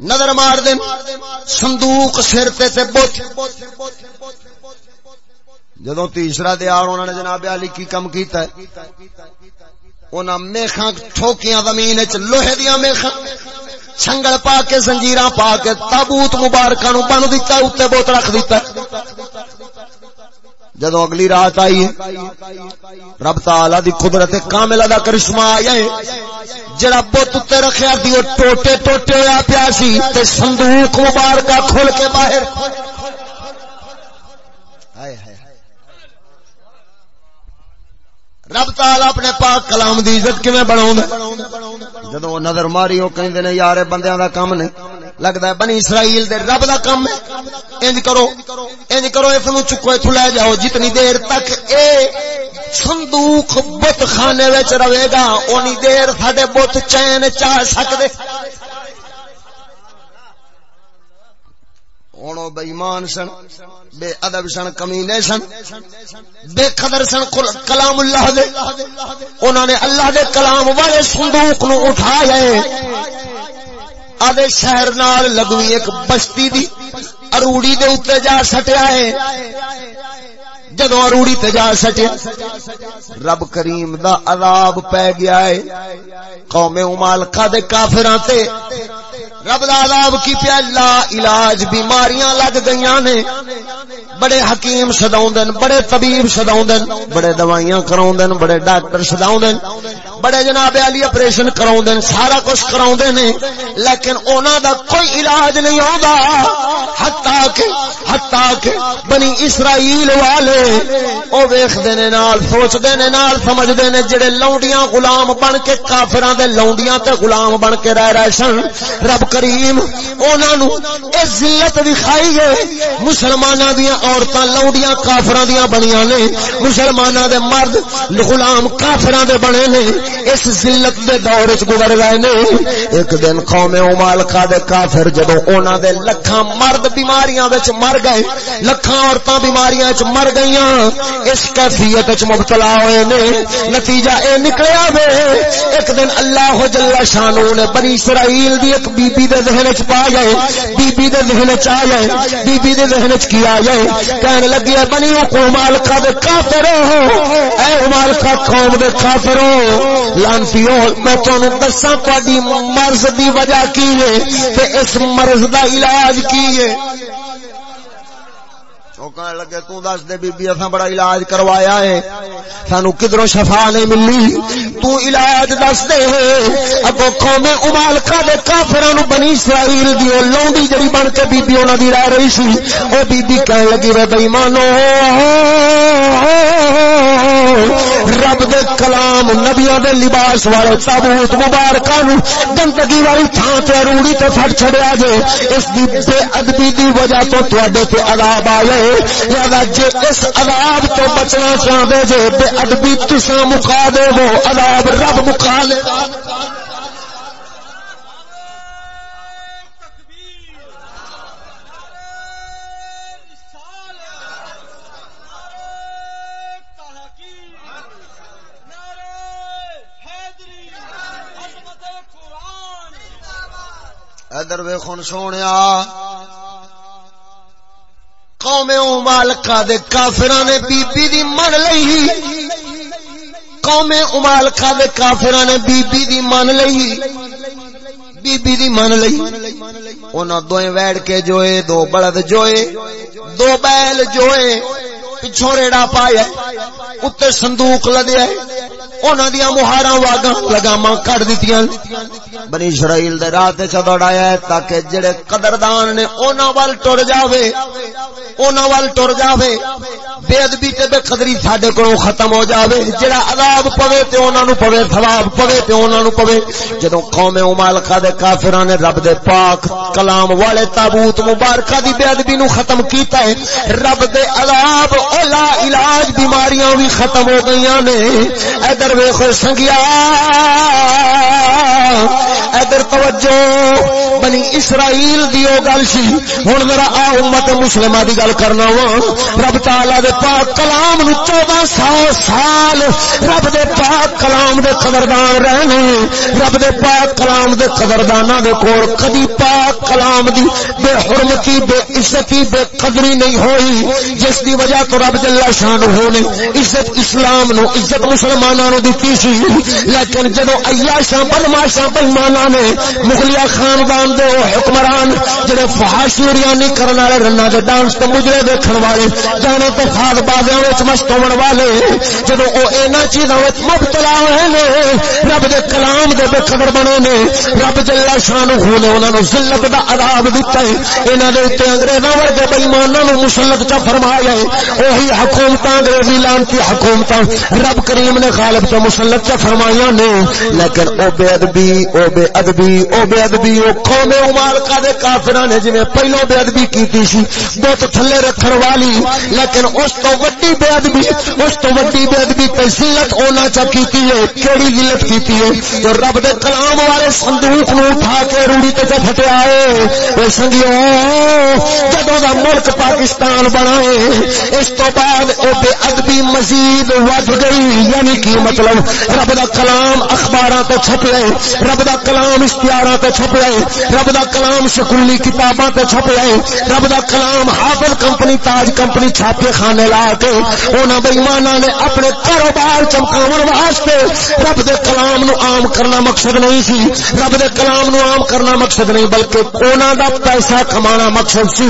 نظر مار دین، صندوق سر تے تے بوت جدو تیسرا دے دیا انہوں نے جناب علی کی کم کیتا ہے۔ انہاں میخاں، ٹھوکیاں زمین وچ، لوہے دیاں میخاں۔ چھنگل پا کے زنجیراں پا کے تابوت مبارکہ نو بن دتا، اوتے بوت رکھ دتا۔ جدو اگلی رات آئی رب تعالی دی قدرت کاملہ دا کرشمہ آیا ہے، جڑا بت تے رکھیا دی او ٹوٹے ٹوٹے ہویا پیا سی، تے صندوق مبارکہ کھل کے باہر رب تعالی اپنے پاک کلام دی عزت کیویں بناوندا جدوں نظر ماری او کہندے نے یار بندیاں دا کم نے۔ لگدا ہے بنی اسرائیل دے رب دا کم ہے۔ انج کرو انج کرو اس نو چکو ایتھوں لے جاؤ۔ جتنی دیر تک اے صندوق بت خانے وچ رہے گا، اونی دیر ساڈے بت چین چا سکدے۔ ہوں بے ایمان سن، بے ادب سن، کمینے سن، بے قدر سن کلام اللہ دے۔ انہوں نے اللہ دے کلام والے صندوق نو اٹھایا آدھے شہر نال لگوی ایک بستی دی، اروڑی دے اتنے جا سٹیا ہے۔ جدو اروڑی تے جا سٹیا، رب کریم دا عذاب پہ گیا ہے۔ قوم امالکا دے کافران تے رب دا عذاب کی پیا لا علاج بیماریاں لگ گئیاں نے. بڑے حکیم سداؤں دن، بڑے طبیب سداؤں دن، بڑے دوائیاں کراؤں دن، بڑے ڈاکٹر سداؤں دن. بڑے جناب علی اپریشن کراؤں دن سارا کچھ کراؤں دن لیکن اونا دا کوئی علاج نہیں ہوگا حتیٰ کہ حتیٰ کہ بنی اسرائیل والے، او ویخ دینے نال سوچ دینے نال سمجھ دینے جڑے لونڈیاں غلام بن کے کافران دے لونڈیاں تے غلام بن کے رہ رہے سن۔ رب کریم، اونا نو اے ذلت دکھائی گئے مسلمانہ دیاں عورتاں لونڈیاں کافران دیاں بنیاں نے۔ مسلمانہ دے مرد غلام کافران دے بنے نے۔ اس ذلت دے دور وچ گزر گئے نے۔ ایک دن قوم امالکا دے کافر جدوں اونا دے لکھاں مرد بیماریاں وچ مر گئے، لکھاں عورتاں بیماریاں وچ مر گئیاں۔ اس کیفیت وچ مبتلا ہوئے نے۔ نتیجہ اے نکلیا وے۔ ایک دن اللہ جل شانو نے بنی اسرائیل دی ایک بی بی دے ذہن وچ پا گئے۔ بی بی دے ذہن وچ آ گئے۔ بی بی دے ذہن وچ کیا گئے؟ کہنے لگی بنی امالکا دے کافر اے امالکا قوم دے کافروں لانسیو میں تمہیں دسا تاری مرض دی وجہ کی ہے کہ اس مرض دا علاج کی ہے۔ لگے، تو دس دے بی بی اساں بڑا علاج کروایا ہے۔ سانو کدھروں شفا نہیں ملی۔ تو علاج دس دے۔ اگو قوم امالکا دے کافراں نو بنی اسرائیل دی او لونڈی جڑی بن کے بی بی انہاں دی رہ رہی سی۔ او بی بی کہن لگی، وے بے ایمانو رب دے کلام نبیوں دے لباس والے تابوت مبارکاں نو گندگی والی تھان تے روڑی تے پھٹ چھڑیا جے۔ اس دی بے ادبی دی وجہ تو تواڈے تے عذاب آئے لہذا جے اس عذاب تو بچنا چاہتے جے، بے ادبی تسا مکا دے وہ عذاب، رب مکا لے۔ ادر ویخن سونے قوم امالکا دے کافران نے بی بی دی من لئی. قوم امالکا دے کافران نے بی بی دی من لئی. بی بی دی من لئی. انہاں دوئیں ویڑ کے جوئے، دو بڑد جوئے، دو بیل جوئے، پچھوں ریڑا پایا اتے صندوق لدیا ہے انہاں دیاں مہاراں واگاں لگاماں کٹ دتیاں بنی اسرائیل دے راہ تے چڑایا ہے تاکہ جڑے قدردان نے انہاں ول ٹر جاوے، انہاں ول ٹر جاوے بے ادبی تے بے قدری ساڈے کولوں ختم ہو جاوے، جڑا عذاب پوے تے انہاں نو پوے، ثواب پوے تے انہاں نو پوے۔ جدوں قوم امالکا دے کافراں نے رب دے پاک کلام والے تابوت مبارکہ دی بے ادبی نو ختم کیتا ہے، رب دے عذاب اولا علاج بیماریاں بھی ختم ہو گئی نے۔ ادھر ویخو سنگیا۔ ادھر توجہ، بنی اسرائیل دی او گل سی۔ ہن میرا آ امت مسلمہ دی گل کرنا وا۔ رب تعالی دے پاک کلام نو 14 سو سال رب دے پاک کلام دے قدردان رہنے رب دے پاک کلام دے قدرداناں دے کول کبھی پاک کلام دی بے حرمتی، بے عزتی، بے قدری نہیں ہوئی۔ جس دی وجہ تو رب جل شان نے عزت اسلام نو، عزت مسلماناں نو دتی سی لیکن جدو عیاشاں بدماشاں بےمانا نے مغلیہ خاندان دے حکمران، جڑے فحاشوریاں یعنی نہیں کرن والے رنا دے ڈانس تے مجرے دیکھن والے، جانے تو فاض بازیاں وچ مست ہون والے، جدو او اینا چیزاں وچ مبتلا ہوئے نے، رب دے کلام دے بے خبر بنے نے، رب جل شان ہو نے انہاں نو ذلت دا عذاب دتا ہے۔ انہاں دے اوتے انگریزاں ورگے بے ایماناں نو مسلط چا فرمایا ہے۔ اوہی حکومتاں، انگریزی لانتی حکومتاں، رب کریم نے غالب تو مسلط چا فرمایا نے، لیکن او بے ادبی، او بے ادبی، او بے ادبی، او قوم امالکا دے کافراں نے جویں پہلو بے ادبی کیتی سی بہت تھلے رکھن والی، لیکن اس تو وڈی بے ادبی، اس تو وڈی بے ادبی تے اونا چا کیتی ہے، کیڑی ذلت کیتی ہے جو رب دے کلام والے صندوق نو اٹھا کے روڑی تے پھٹیا ہے او سنگیو، جدوں دا ملک پاکستان بنائے، اس تو بعد او بے ادبی مزید ود گئی یعنی کی مطلب رب دا کلام اخباراں تے چھپ گئے رب دا کلام اشتہاراں تے چھپ گئے رب دا کلام سکولی کتاباں تے چھپ گئے رب دا کلام حافظ کمپنی، تاج کمپنی چھاپے خانے لا کے انہاں بے نے اپنے کاروبار چمکاون واسطے رب دے کلام نو عام کرنا مقصد نہیں سی۔ رب دے کلام نو عام کرنا مقصد نہیں، بلکہ انہاں دا پیسہ کمانا مقصد سی۔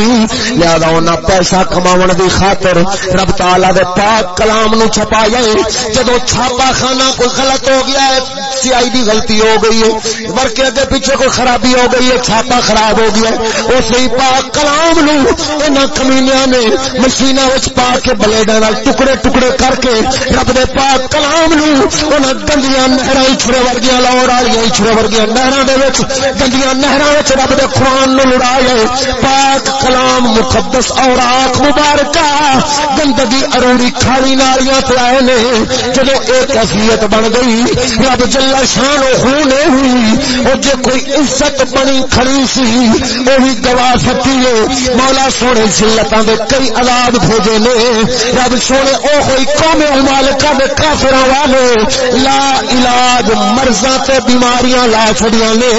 لہذا انہاں پیسہ کماون دی خاطر رب تعالی دے پاک کلام نو چھپایا جدو چھاپا خانہ کوئی غلط ہو گیا ہے سی آئی دی غلطی ہو گئی ہے ورکے اگے پیچھے کوئی خرابی ہو گئی ہے چھاپا خراب ہو گیا ہے۔ اسی پاک کلام نو انہاں کمینیاں نے مشیناں وچ پا کے بلیڈاں نال ٹکڑے ٹکڑے کر کے رب دے پاک کلام نو انہاں گندیاں نہراں چھڑے ورگیاں، لاہور والیاں چھڑے ورگیاں، نہراں دے وچ، گندیاں نہراں وچ رب دے قرآن نو لڑایا پاک کلام مقدس اور آنکھ مبارکہ، گندگی اروڑی کھالی نالیاں تے آئے نے، جدو ایک حیثیت بن گئی، رب جل شان ہونے ہوئی او جے کوئی عزت بنی کھڑی سی، او بھی گوا سکی ہے۔ مولا سونے ذلتاں دے کئی عذاب بھیجے نے۔ رب سونے او ہوئی قوم مالکا دے کافراں والے۔ لا علاج مرضاں تے بیماریاں لا چھڑیاں نے۔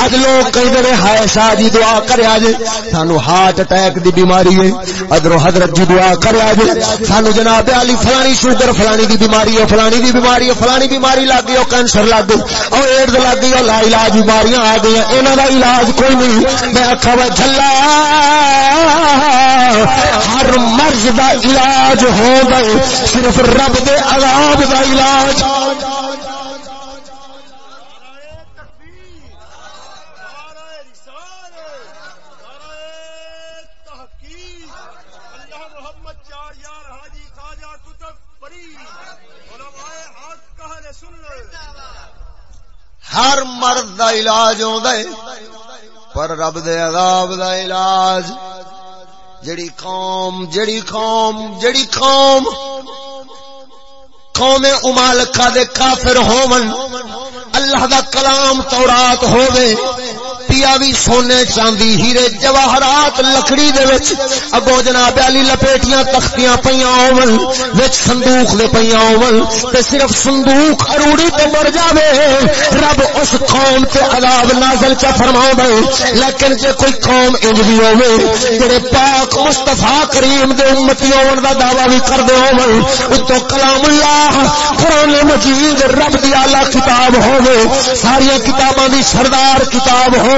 اج لوگ کئی دے ہائے شاہ جی دعا کریا جے سانو ہارٹ اٹیک دی بیماری ہے۔ ادھر حضرت جی دعا کریا جے سانو جناب علی فلانی شوگر فلانی دی بیماری ہے، فلانی دی بیماری فلانی بیماری لگ گئی، او کینسر لگ گئی اور ایڈز لگ گئی اور لا علاج بیماریاں آ گئی انہاں کا علاج کوئی نہیں۔ میں آخا وا جلا ہر مرض دا علاج ہو گئے، صرف رب دے عذاب دا علاج۔ ہر مرد دا علاج آ پر رب دے عذاب دا علاج۔ جڑی قوم جڑی قوم جڑی قوم۔ قوم امالکا دے کافر ہون اللہ دا کلام تورات ہووے پیا بھی سونے چاندی ہیرے جواہرات لکڑی دے وچ، اگو جناب علی لپیٹیاں تختیاں پیاں ہون وچ صندوق دے پیاں ہون تے صرف صندوق اروڑی تے مر جاوے۔ رب اس قوم تے عذاب نازل چا فرماؤ دے لیکن جے کوئی قوم انج دی ہوے جڑے پاک مصطفی کریم دے امتی ہون دا دعویٰ بھی کر دے ہون اتو کلام اللہ قرآن مجید رب دی اعلی کتاب ہوے ساری کتاباں دی سردار کتاب ہو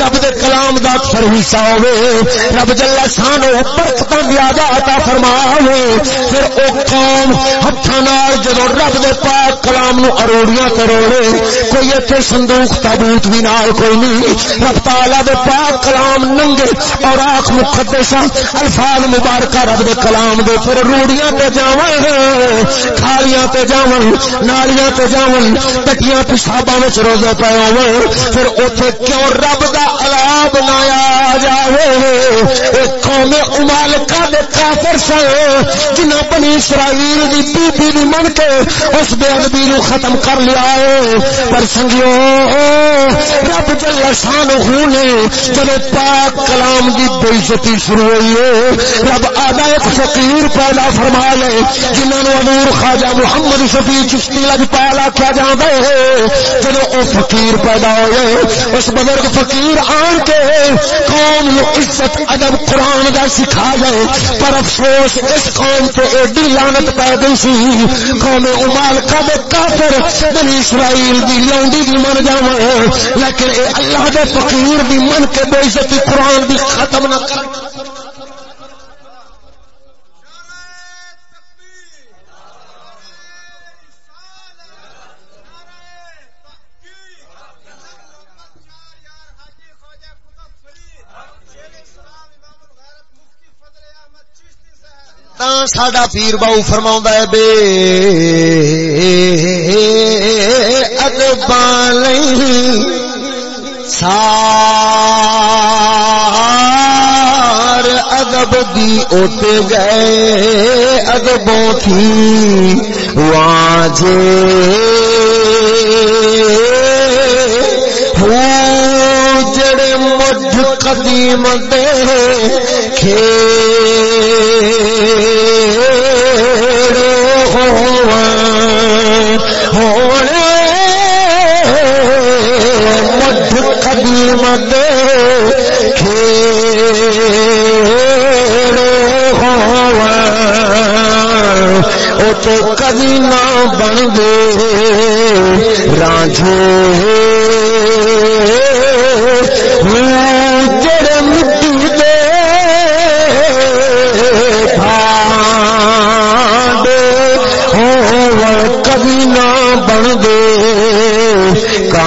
رب دے کلام دا اکثر حصہ ہوے رب جل شان برکتاں زیادہ عطا فرماوے۔ پھر او قوم ہتھاں نال جدو رب دے پاک کلام نو اروڑیاں کروڑے کوئی ایتھے صندوق تابوت بھی نال کوئی نہیں۔ رب تعالی دے پاک کلام ننگے اور آنکھ مقدسہ ہاں، الفاظ مبارکہ رب دے کلام دے، پھر روڑیاں تے جاواں جاون کھالیاں تے جاون، نالیاں تے جاون ٹٹیاں پیشاباں وچ روزے پے ہون پھر اوتھے کیوں رب دا علا بنایا جاوے؟ قوم امالکا دے کافر سے جنہ بنی اسرائیل دی بی بی دی من کے اس بے ادبی نو ختم کر لیا ہے۔ پر سنگیو، رب جل شان نے جب پاک کلام دی بےزتی شروع ہوئی ہے، رب آدھا ایک فقیر پیدا فرما لے جنہوں نے امور خواجہ محمد شفیع چشتی لگ پالا کیا جانا جب وہ فقیر پیدا ہوئے، اس بزرگ فقیر آن کے قوم نو عزت، ادب، قرآن دا سکھا جائے پر افسوس، اس قوم تے ایڈی لانت پی گئی سی۔ قوم امال کا کافر بنی اسرائیل دی لونڈی دی من جاواں لیکن اے اللہ دے فقیر دی من کے بے عزتی قرآن دی ختم نہ کر۔ تا ساڈا پیر باؤ فرما ہے بے ادبال سار ادب دی اٹھ گئے ادبوں تھی واجے جڑے مجھ قدیم دے کھے کبھی نہ بن گے راجو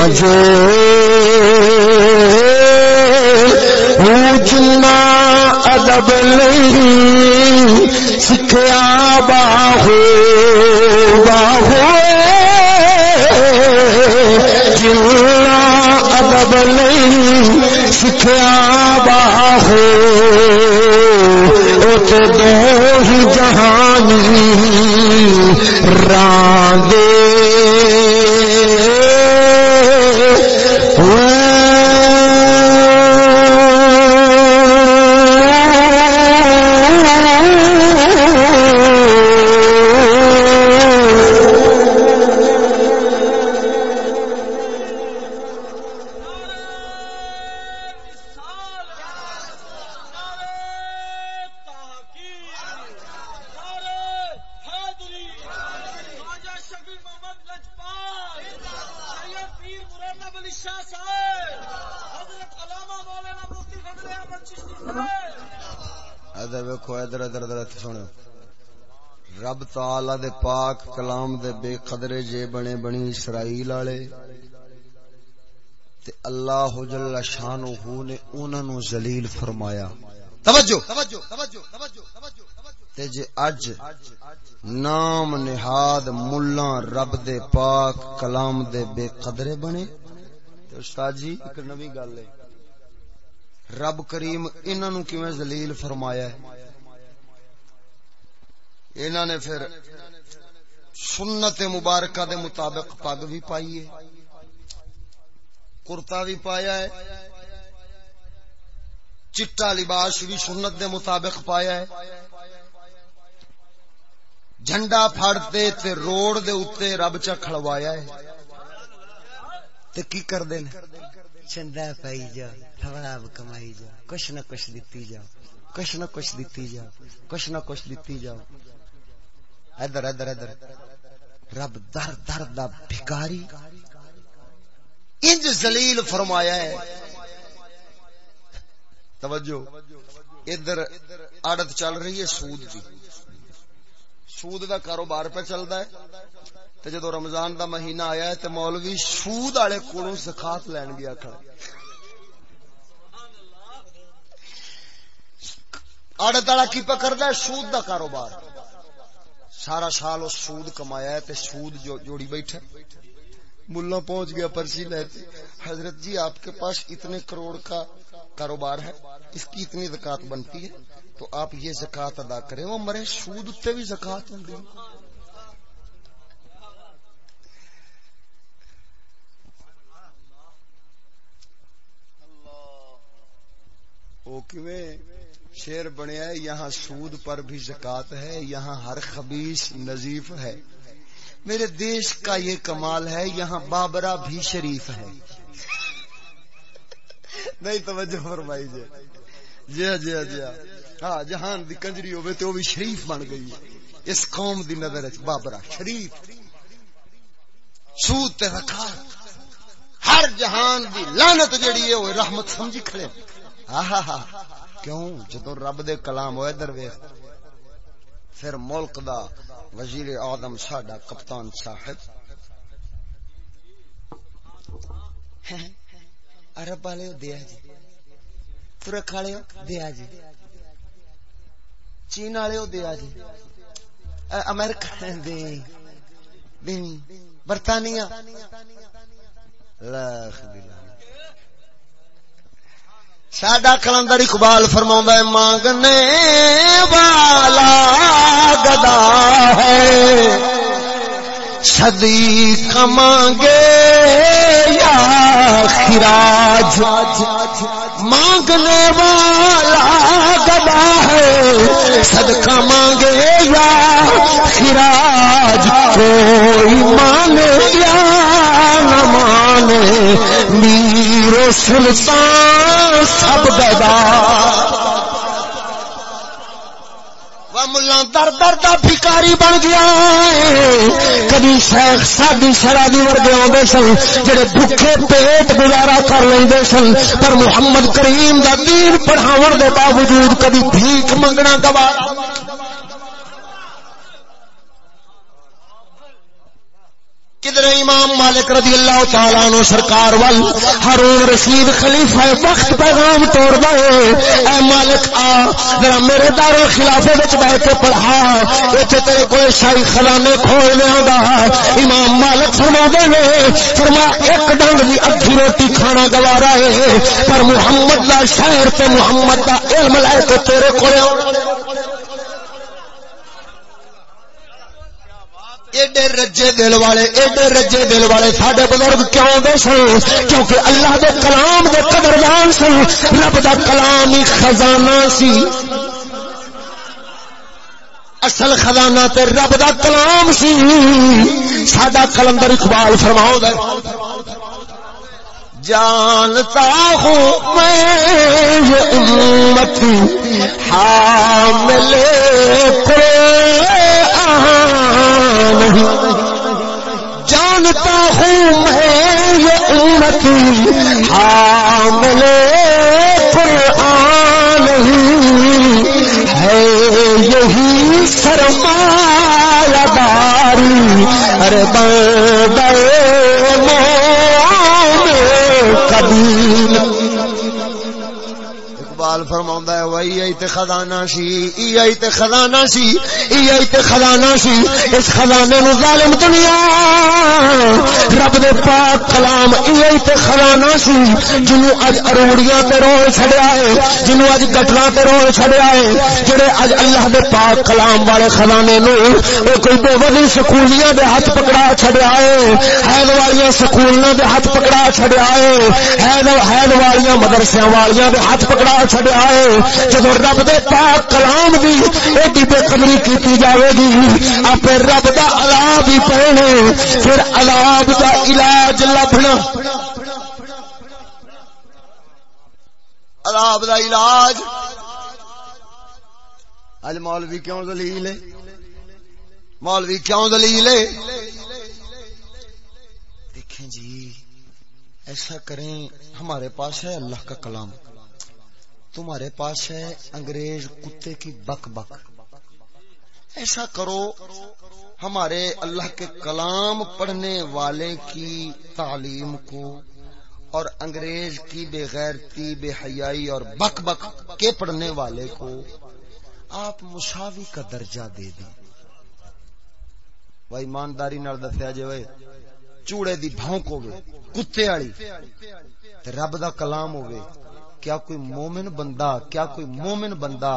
کاجو ادب نہیں، سکھیا باہو باہو۔ جنا ادب نہیں، سکھیا باہو۔ تو دو ہی جہانی راندے تعالی دے پاک کلام دے بے قدرے جے بنے بنی اسرائیل والے۔ تے اللہ جل شانہ نے انہاں نو ذلیل فرمایا۔ توجہ۔ تے جے اج نام نہاد ملا رب دے پاک کلام دے بے قدرے بنے۔ تے استاد جی ایک نوی گل ہے۔ رب کریم انہاں نو کیویں ذلیل فرمایا ہے؟ انہاں نے پھر سنت مبارکہ دے مطابق پگ بھی پائی ہے، کرتا بھی پایا ہے، چٹا لباس بھی سنت دے مطابق پایا ہے۔ جھنڈا پھڑتے تے روڈ دے اتے رب چا کھڑوایا ہے۔ تے کی کر دے چندہ پائی جا، ثواب کمائی جا، کچھ نہ کچھ دیتی جاؤ کچھ نہ کچھ دیتی جاؤ کچھ نہ کچھ دیتی جاؤ ادھر ادھر ادھر۔ رب در در دا بھکاری۔ انج زلیل فرمایا ہے۔ توجہ۔ ادھر عادت چل رہی ہے سود کی سود دا کاروبار پہ چلتا ہے۔ تے جدو رمضان دا مہینہ آیا ہے تے مولوی سود والے کولوں زکات لین گیا کھڑا۔ آڑت والا کی پکڑدا ہے؟ سود دا کاروبار۔ سارا سال اس سود کمایا ہے تے سود جو جوڑی بیٹھا ملا پہنچ گیا پرچی لیتے حضرت جی آپ کے پاس اتنے کروڑ کا کاروبار ہے، اس کی اتنی زکات بنتی ہے، تو آپ یہ زکات ادا کریں۔ وہ مرے، سود اتنے بھی زکات ہوں گی وہ کیویں؟ شیر بنیا ہے یہاں سود پر بھی زکات ہے، یہاں ہر خبیص نظیف ہے۔ میرے دیش کا یہ کمال ہے، یہاں بابرا بھی شریف ہے۔ نہیں، توجہ فرمائی جی۔ جی ہاں، جی ہاں، جی ہاں۔, ہاں۔ جہان دی کنجری ہوئے تو وہ بھی شریف بن گئی۔ اس قوم دی نظر بابرا شریف۔ سود تے رکھا۔ ہر جہان دی لعنت جڑی ہے، وہ رحمت سمجھی کھڑے۔ ہاں ہاں کیوں؟ جدو رب دے کلام ہوئے در ویخ، پھر ملک دا وزیر آدم ساڈا کپتان صاحب۔ [laughs] عرب والے دیا جی۔ ترک والے دیا جی۔ چین والے دیا جی۔ امریکہ، دے۔ برطانیہ۔ لاکھ ساڈا کلندر اقبال فرما مانگنے والا گدا ہے۔ صدی کمانگے یا خراج مانگنے والا گدا ہے۔ صدقہ مانگے یا خراج کوئی مانے یا نہ مانے۔ میر سلطان سب گدا ملا در در دا بھکاری بن گیا کبھی شیخ سادی شرابی ورگے آدھے سن، جڑے بھوکے پیٹ گزارا کر لیں سن، پر محمد کریم دا دین پڑھاون دے باوجود کبھی بھیک منگنا گوارا۔ کدھر امام مالک رضی اللہ تعالیٰ نو سرکار وال ہرون رشید خلیفہ وقت پیغام توڑ دے۔ اے مالک آ، ذرا میرے دارو خلافے وچ بیٹھ کے پڑھا۔ ایتھے تیرے کوئی شاہی خزانے کھول لیا گا امام مالک فرما دے نے، فرما، ایک ڈنگ دی ادھی روٹی کھانا گوارا ہے، پر محمد دا شہر تے محمد دا علم لے کے تیرے کولے ایڈے رجے دل والے، ایڈے رجے دل والے ساڈے بزرگ کیوں دے سن؟ کیونکہ اللہ دے کلام دے قدردان سن، رب دا کلام ہی خزانہ سی۔ اصل خزانہ تے رب دا کلام سی۔ ساڈا کلندر اقبال فرماؤ دے جانتا ہوں میں یہ امت حامل نہیں جانتا ہوں میں یہ امت حامل قرآن ہے، یہی سرمایہ داری ارے بے قبیل اقبال فرماؤں ہے، وہی ای تے خزانہ سی، ای ای تے خزانہ سی، ای ای تے خزانہ سی۔ اس خزانے نو ظالم دنیا، رب دے پاک کلام ای ای تے خزانہ سی۔ جنو اج اروڑیاں تے روڑ چھڑیا ہے جنو اج گٹنا تے روڑ چھڑیا ہے، جڑے اج اللہ دے پاک کلام والے خزانے نو، او کوئی بے وزن سکولیاں دے ہاتھ پکڑا چھڑیا ہے، حید والیاں سکولیاں دے ہاتھ پکڑا چھڑیا ہے، حید حید والیاں مدرسیاں والیاں دے ہاتھ پکڑا چھڑیا ہے جب رب دے پاک کلام دی ایڈی بے قدری کیتی جاوے گی آپ رب دا عذاب ہی پہنے، پھر عذاب دا علاج لبنا عذاب دا علاج۔ اج مولوی کیوں دلیل ہے؟ مولوی کیوں دلیل ہے؟ دیکھیں جی ایسا کریں، ہمارے پاس ہے اللہ کا کلام۔ تمہارے پاس ہے انگریز کتے کی بک بک۔ ایسا کرو، ہمارے اللہ کے کلام پڑھنے والے کی تعلیم کو اور انگریز کی بے غیرتی، بے حیائی اور بک بک کے پڑھنے والے کو آپ مساوی کا درجہ دے دیں۔ وہ ایمانداری نال دسیا جائے چوڑے دی بھونک ہوگی کتے والی رب دا کلام ہوگی کیا کوئی مومن بندہ، کیا کوئی مومن بندہ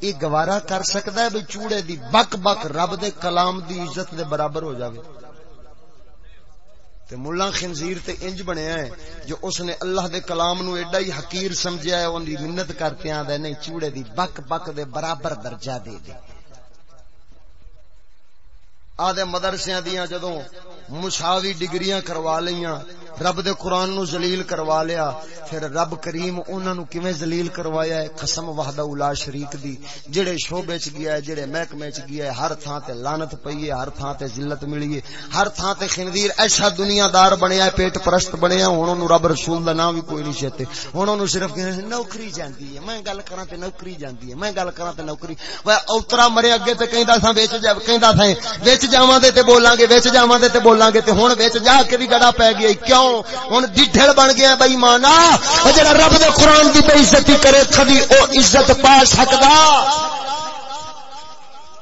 یہ گوارا کر سکتا ہے بھائی چوڑے دی بک بک رب دے کلام دی عزت دے برابر ہو جاوے؟ تے ملا خنزیر تے انج بنیا ہے جو اس نے اللہ دے کلام نو ایڈا ہی حقیر سمجھیا ہے ان دی منت کرتے آدھے نہیں، چوڑے دی بک بک دے برابر درجہ دے دے۔ آدھے مدرسیاں دیاں جدوں مساوی ڈگریاں کروا لیاں رب دے قرآن نو زلیل کروا لیا، پھر رب کریم انہاں نو کیویں زلیل کروایا ہے؟ قسم وحدہ اولا شریک دی، جڑے شعبے چ گیا ہے، جڑے محکمے چ گیا ہے، ہر تھاں تے لعنت پئی ہے، ہر تھاں تے ذلت ملی ہے، ہر تھاں تے خنزیر ایسا دنیا دار بنیا ہے پیٹ پرست بنیا ہن انہوں رب رسول دا نام بھی کوئی نہیں چاہتے ہن انہوں صرف نوکری جاندی ہے، میں گل کراں تے نوکری جاندی ہے، میں گل کراں تے نوکری۔ اوے اوترا مرے اگے تے کہندا سا وچ جا، کہندا سا تھا وچ جاواں دے تے بولاں گے وچ جاواں دے تے بولاں گے تے ہن وچ جا کے بھی گڑا پے گیا کیوں؟ ہن ڈڈھڑ بن گیا بے ایمانا او جڑا رب دے قران دی بے عزتی کرے کبھی او عزت پا سکدا؟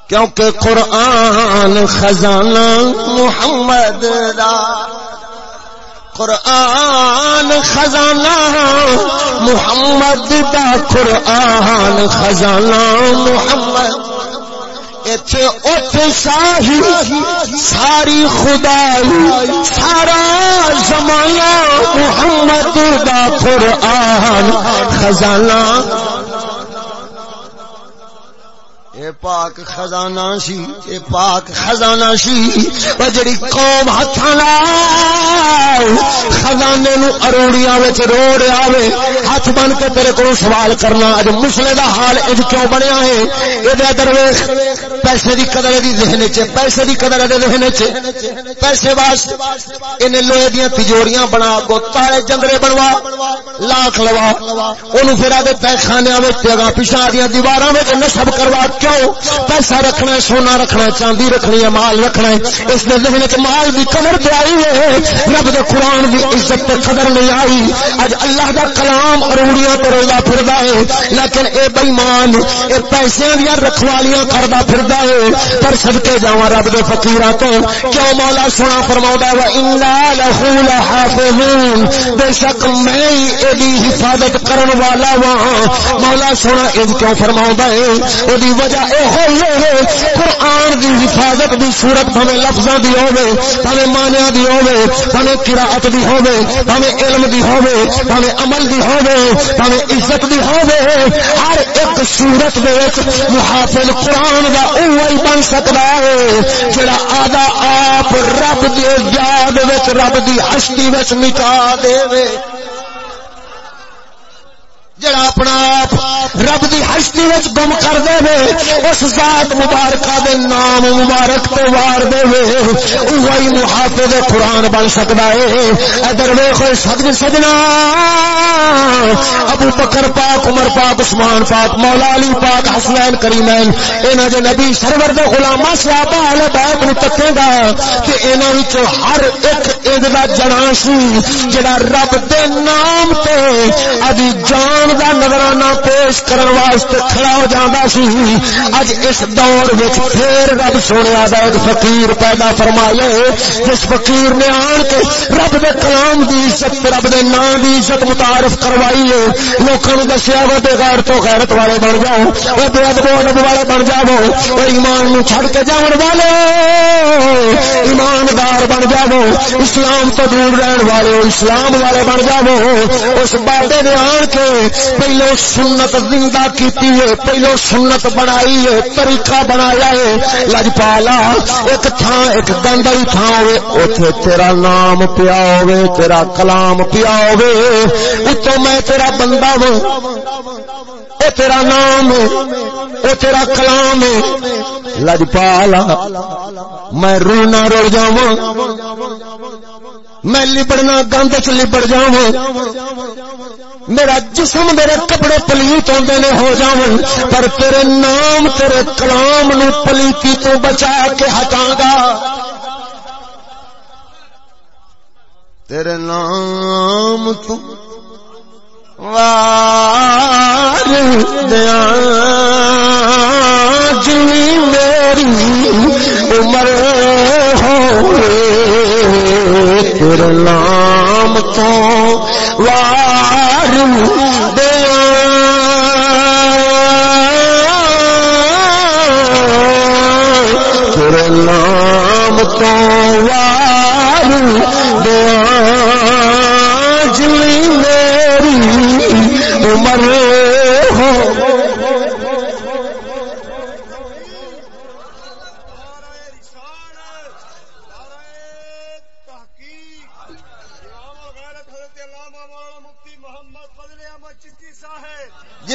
کیونکہ قرآن خزانہ محمد دا۔ قرآن خزانہ محمد دا۔ قرآن خزانہ محمد ایتھے اٹھ ساہی ساری خدا سارا زمانہ محمد دا قرآن خزانہ اے پاک خزانہ سی، اے پاک خزانہ سی۔ او جڑی قوم ہتھاں نال خزانے نو اروڑیاں وچ روڑ آوے۔ ہاتھ بن کے تیرے کولوں سوال کرنا، اج مسلے دا حال اج کیوں بنیا ہے؟ اے دے درویش، پیسے دی قدر دی ذہن وچ، پیسے دی قدر دے ذہن وچ۔ پیسے واسطے اینے لوہے دیاں تجوریاں بنا گو تارے جندرے بنوا، لاکھ لوا۔ اونوں پھر دے تے خانیاں وچ جگہ پیچھے دیاں دیواراں وچ نصب کروا، کیوں پیسہ رکھنا ہے، سونا رکھنا ہے، چاندی رکھنی ہے، مال رکھنا ہے۔ اس نے ذہن چ مال دی قدر تے آئی ہے۔ رب دے قرآن دی عزت تے قدر نہیں آئی۔ اج اللہ دا کلام اروڑیاں تے رولا پھردا ہے۔ لیکن اے بے ایمان اے پیسے دی رکھوالیاں کردا پھردا ہے۔ پر صدقے جاواں رب دے فقیراں تو۔ کیوں مولا سنا فرماوندا ہے انا لہو لحافظون۔ بے شک میں اے دی حفاظت کرن والا وا مولا سنا اے کیوں فرماوندا ہے دی وجہ وجہ اے قرآن دی حفاظت دی صورت بھویں لفظاں دی ہوے بھویں معنیاں دی ہوے بھویں قرات دی ہوے بھویں علم دی ہوے بھویں عمل دی ہوے بھویں عزت دی ہوے ہر ایک صورت دے وچ محافظ قرآن دا اوہی بن سکدا ہے، جڑا آدھا آپ رب دی یاد وچ، رب دی ہستی وچ مٹا دے وے۔ جڑا اپنا آپ رب دی ہستی وچ گم کر دے وے، اس ذات مبارکہ دے نام مبارک تو وار دے وے۔ وہی محافظ قرآن بن سکدا ہے ادھر ویکھو، سجن سجنا۔ ابو بکر پاک، عمر پاک، عثمان پاک، مولا علی پاک، حسنین کریمین۔ انہاں دے نبی سرور دے غلاماں صحابہ اہل بیت نو تکے گا۔ کہ انہاں وچ ہر ایک اید دا جڑا سی، جڑا رب دے نام تے ادی جان دا نظرانہ پیش کرن واسطے کھڑا ہو جاندا سی۔ اج اس دور وچ پھر رب سونے دا ایک فقیر پیدا فرمایا جس فقیر نے آن کے رب دے کلام دی عزت، رب دے نام دی عزت متعارف کروائی ہے۔ لوکاں نو دسیا وا، بے غیر تو غیرت والے بن جاؤ، او بے ادب ادب والے بن جاؤ، او ایمان نو چھڑ کے جاون والے۔ ایماندار بن جاؤ، اسلام تو دور رہن والے اسلام والے بن جاؤ۔ اس بابے نے آن کے پہلو سنت زندہ کیتی ہے، پہلو سنت بنائی ہے، طریقہ بنایا ہے۔ لجپالا ایک تھان ایک گندری تھان ہوے اوتھے تیرا نام پیا ہوے تیرا کلام پیا ہوے اتو میں تیرا بندہ ہوں۔ او تیرا نام او تیرا کلام لجپالا میں رونا رڑ جاواں۔ میں لبڑنا گند چ لبڑ جاواں۔ میرا جسم میرے کپڑے پلیت ہوندے نے ہو جاون، پر تیرے نام، تیرے کلام نو پلیتی تو بچا کے ہٹاں گا۔ تیرے نام تو وار دیا۔ جی میری عمر ہو تیرے نام تو وار دیا تیرے نام تو وار دیا میری عمر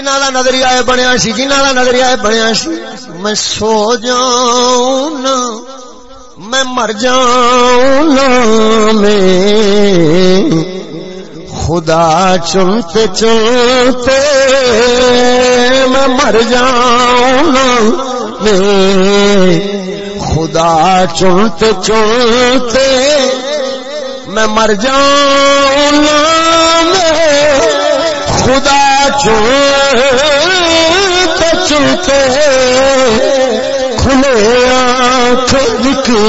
جنہ کا نظریہ بنیا سی جنہ کا نظریہ بنیا سی۔ میں سو جاؤں نا، میں مر جاؤں نا، میں خدا چنتے چنتے میں مر جاؤں نا، میں خدا چنتے چنتے میں مر جاؤں نا، میں خدا چنتے چنتے کھلے آنکھ دکھے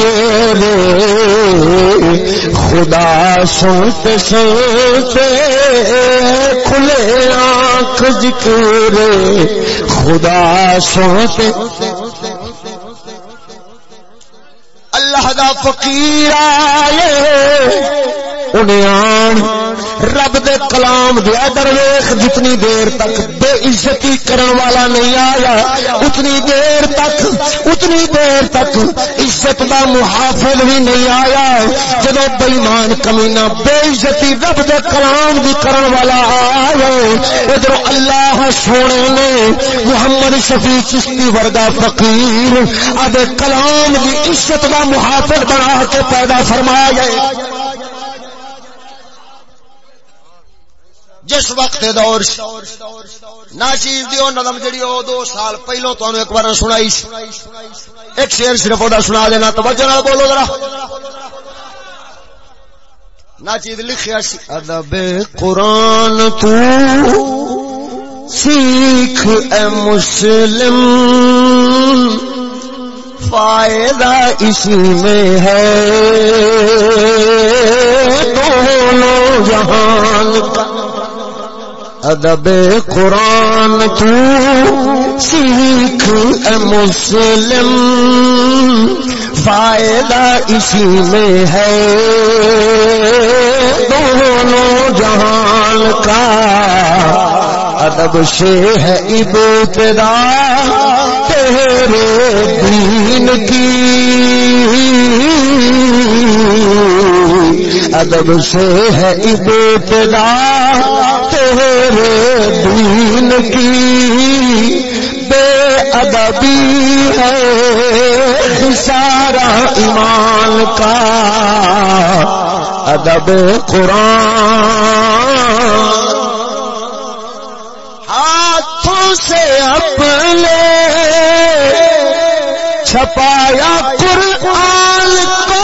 خدا سنتے سنتے کھلے آنکھ ذکر خدا سنتے اللہ دا فقیر آئے، انہیں آن رب دے کلام دیا درویخ جتنی دیر تک بے عزتی کرن والا نہیں آیا، اتنی دیر تک، اتنی دیر تک عزت دا محافظ بھی نہیں آیا۔ جدو بےمان کمینا بے عزتی رب دے کلام بھی کرن والا آیا۔ ادھر اللہ سونے نے محمد شفیع چشتی ورگا فقیر ادھر کلام کی عزت دا محافظ بنا کے پیدا فرمایا۔ گئے جس وقت دور ناچیز دیو نظم جڑی او دو سال پہلو تو ایک بار سنائی ایک شیر صرف وہ سنا دینا تو بچے بولو ذرا۔ ناچیز لکھیا سی۔ ادب قرآن تو سیکھ اے مسلم۔ فائدہ اسی میں ہے۔ دونوں جہان کا۔ ادب قرآن تو سیکھ اے مسلم، فائدہ اسی میں ہے۔ دونوں جہان کا ادب سے ہے ابتدا، تیرے دین کی۔ ادب سے ہے ابتدا تیرے دین کی بے ادبی ہے۔ سارا ایمان کا ادب قرآن۔ ہاتھوں سے اپنے چھپایا قرآن کو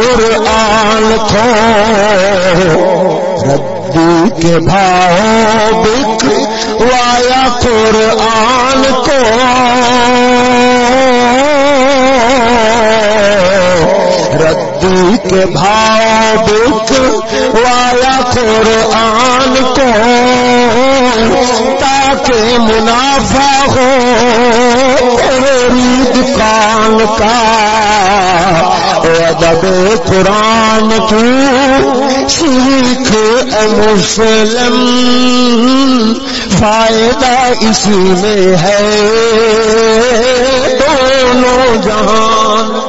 قرآن کو ردی کے بھاؤ بک وایا قرآن کو۔ ردی کے بھاؤ بک وایا قرآن کو، تاکہ منافع ہو۔ میری دکان کا ادب قرآن کی سیکھ مسلم فائدہ اسی میں ہے۔ دونوں جہان۔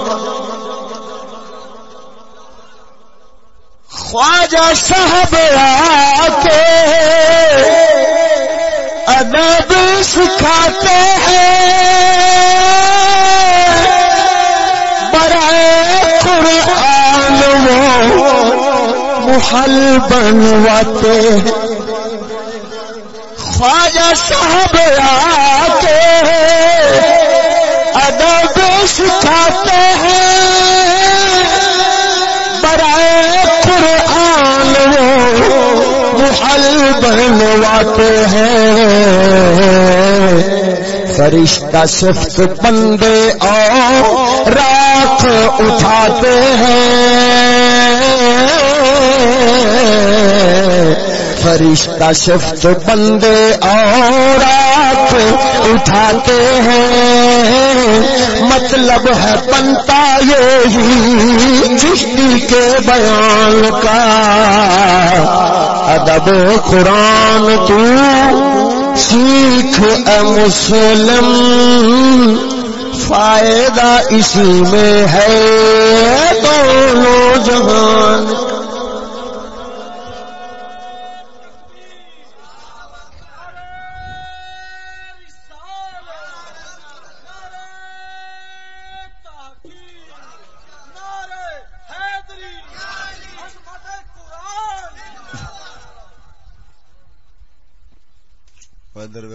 خواجہ صاحب آ کے ادب سکھاتے ہیں۔ برائے قرآن وہ محل بنواتے خواجہ صاحب آ کے ادب سکھاتے ہیں۔ برائے بنواتے ہیں۔ فرشتہ صفت بندے اور رات اٹھاتے ہیں۔ فرشتہ صفت بندے اور رات اٹھاتے ہیں۔ مطلب ہے بنتا یہی چشتی کے بیان کا ادب قرآن تو سیکھ اے مسلم، فائدہ اسی میں ہے دونوں جہان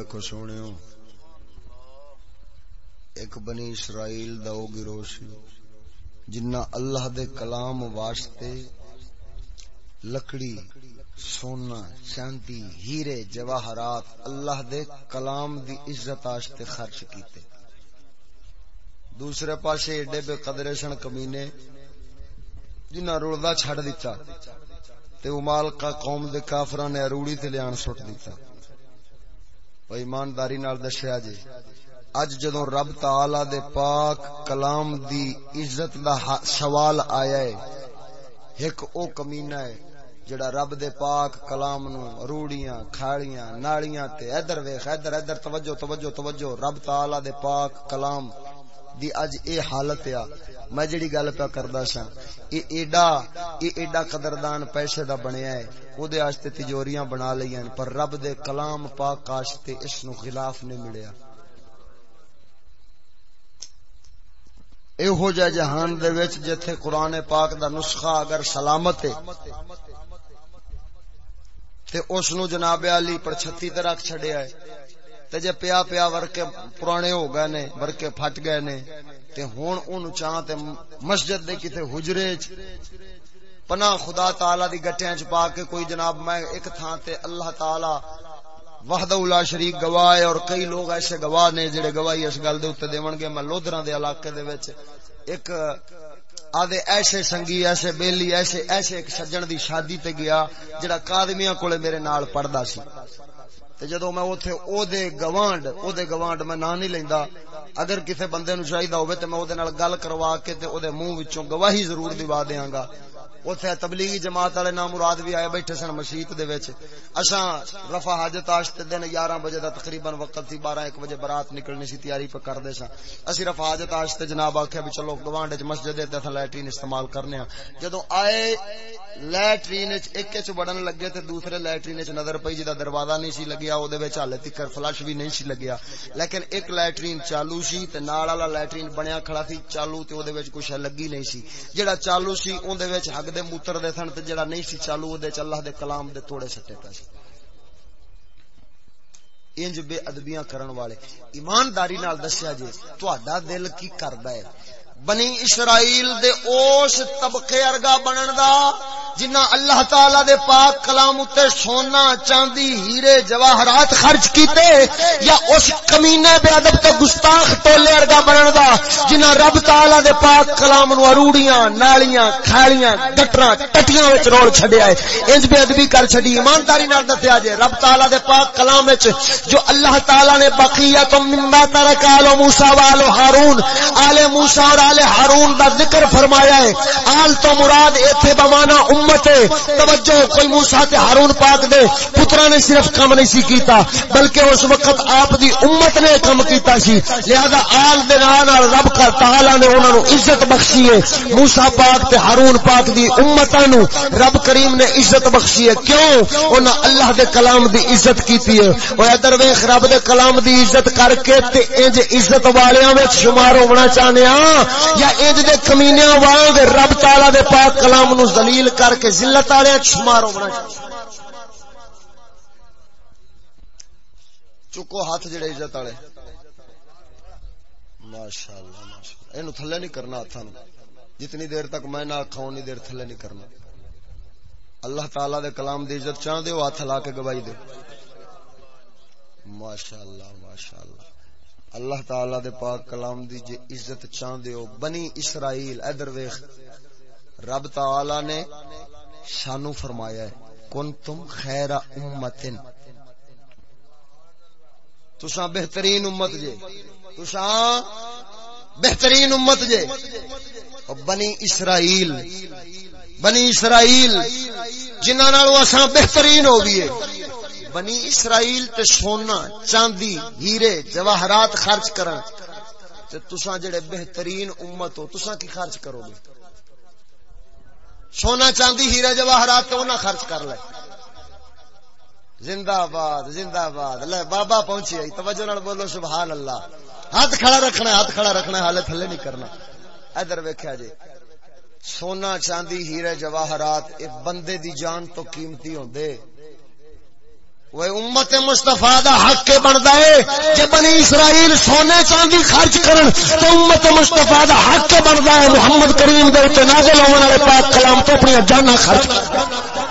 ادھر ویکو سونے ایک بنی اسرائیل دا او گروہ سی جنہ اللہ دے کلام واسطے لکڑی سونا چاندی ہیرے جواہرات اللہ دے کلام دی عزت آشتے خرچ کیتے دوسرے پاسے ایڈے بے قدرے سن کمینے جنہ رولدہ چھڑ دیتا تے امال کا قوم دے کافران نے اروڑی تے لیان سٹ دیتا ایمانداری نال دسیا جی۔ اج جدو رب تعالی دے پاک کلام دی عزت دا سوال آیا ہے، ایک او کمینہ ہے جڑا رب دے پاک کلام نو روڑیاں، کھاڑیاں نالیاں تے ادھر ویکھ، ادھر ادھر، توجہ توجہ توجہ، رب تعالی دے پاک کلام دی اج اے حالت ہے میں جڑی گل پہ کردا سا، اے ایڈا اے ایڈا قدردان پیسے دا بنیا ہے او دے واسطے تجوریاں بنا لیاں پر رب دے کلام پاک واسطے اس نو خلاف نہیں ملیا۔ اے ہو جائے جہان دے وچ جتھے قرآن پاک دا نسخہ اگر سلامت ہے، تے اس نو جناب علی پر چھتی تے رکھ چھڑیا ہے۔ تے جے پیا پیا ورکے پرانے ہو گئے نے، ورکے پھٹ گئے نے، تے ہون اون چاہ تے مسجد دے کتے حجرے چ۔ پناہ خدا تعالی دی گٹیاں چ پا کے کوئی جناب میں ایک تھان تے اللہ تعالی وحدہ لا شریک گواہ ہے اور کئی لوگ ایسے گواہ نے جڑے گواہی اس گل دے اوتے دیون گے میں لودراں دے علاقے دے وچ ایک آدھے ایسے سنگی، ایسے بیلی، ایسے ایسے ایک سجن دی شادی تے گیا جڑا قادمیاں کولے میرے نال پڑھدا سی۔ تے جدوں میں اوتھے او دے گوانڈ او دے گوانڈ میں نہ نہیں لیندا، اگر کسی بندے نو چاہیے ہوئے تو میں وہ گل کروا کے تے او دے منہ وچوں گواہی ضرور دیوا دیاں گا۔ اوتھے تبلیغی جماعت والے نام مراد بھی آئے بیٹھے سن مسجد دے وچ اساں رفع حاجت آشتے دن 11 بجے دا تقریباً وقت سی 12 1 بجے برات نکلنی سی تیاری پہ کردے سا اسی رفع حاجت آشتے جناب آکھیا بھی چلو گوانڈ وچ مسجد تے لیٹرین استعمال کرنے ہاں جدوں آئے لیٹرین وچ ایک وچ بڑن لگے تے دوسرے لیٹرین وچ نظر پئی جدا دروازہ نہیں سی لگیا او دے وچ حالے تک فلش بھی نہیں سی لگیا لیکن ایک لیٹرین چالو سی تے نال والا لیٹرین بنیا کھڑا سی چالو تے او دے وچ کچھ لگی نہیں سی جڑا چالو سی اون دے وچ حق دے موتر دے سن تے جڑا نہیں سی چالو دے چ اللہ دے کلام دے توڑے سٹے پے انج بے ادبیاں کرن والے۔ ایمانداری نال دسیا جی تہاڈا دل کی کردا ہے؟ بنی اسرائیل دے اوس طبقے ارگا بنن دا، جنہ اللہ تعالی دے پاک کلام اتے سونا چاندی، ہیرے، جواہرات خرچ کیتے، یا اس کمینے بے ادب تے گستاخ ٹولے ارگا بنن دا، جنہ رب تعالی دے پاک کلام نو اروڑیاں، نالیاں، کھالیاں، گٹراں، ٹٹیاں وچ رول چھڈیا ہے۔ انج بے ادبی کر چھڈی، ایمانداری نال دسیا جے، رب تعالی دے پاک کلام وچ جو اللہ تعالی نے بقیہ تم مما ترک آل موسی و آل ہارون، آل موسی اور آل ہارون دا ذکر فرمایا ہے۔ آل تو مراد ایتھے بمانا امت ہے۔ توجہ، کوئی موسی تے ہارون پاک دے پترا نے صرف کم نہیں سی کیتا، بلکہ اس وقت آپ دی امت نے کم کیتا سی۔ لہذا آل دے نال رب کا تعالی نے انہاں نو عزت بخشی ہے۔ موسی پاک تے ہارون پاک دی امتاں نو رب کریم نے عزت بخشی ہے۔ کیوں؟ انہاں اللہ دے کلام دی عزت کیتی ہے۔ او ادھر ویکھ، رب دے کلام دی عزت کر کے تے انج عزت والیاں وچ شمار ہونا چاہنے ہاں یا انج دے کمینیاں وانگ رب تعالی دے پاک کلام نو ذلیل کر کے ذلت والے شمار ہونا چکو ہاتھ جڑے عزت والے ماشاءاللہ ماشاءاللہ۔ اینو تھلے نہیں کرنا ہاتھاں جتنی دیر تک میں نہ آکھاں اتنی دیر تھلے نہیں کرنا۔ اللہ تعالی دے کلام دی عزت چاہ دیو ہاتھ لا کے گواہی دے۔ ماشاءاللہ ماشاءاللہ۔ اللہ تعالی دے پاک کلام دی جے عزت چاہندے ہو، بنی اسرائیل ادھر ویکھ رب تعالی نے شانو فرمایا ہے، کنتم خیر امتن۔ تساں بہترین امت جے، تساں بہترین امت جے۔ بنی اسرائیل بنی اسرائیل، جنہاں نال اساں بہترین ہو گئے۔ بنی اسرائیل تے سونا چاندی، ہیرے، جواہرات خرچ کرن۔ تے تساں جڑے بہترین امت ہو، تساں کی خرچ کرو گے؟ سونا چاندی ہیرا جواہرات تو نہ خرچ کر لے۔ زندہ آباد زندہ آباد۔ لے بابا پہنچی آئی، توجہ نال بولو، سبحان اللہ۔ ہاتھ کھڑا رکھنا ہاتھ کھڑا رکھنا حالے تھلے نہیں کرنا۔ ادھر ویکھیا جی سونا چاندی، ہیرے، جواہرات، اے بندے دی جان تو قیمتی ہوندے۔ وہ امت مصطفیٰ دا حق کے بندا ہے کہ بنی اسرائیل سونے چاندی خرچ کرن تو امت مصطفیٰ دا حق کے بندا ہے محمد کریم دے تے نازل ہون والے پاک کلام تو اپنی جاناں خرچ کرن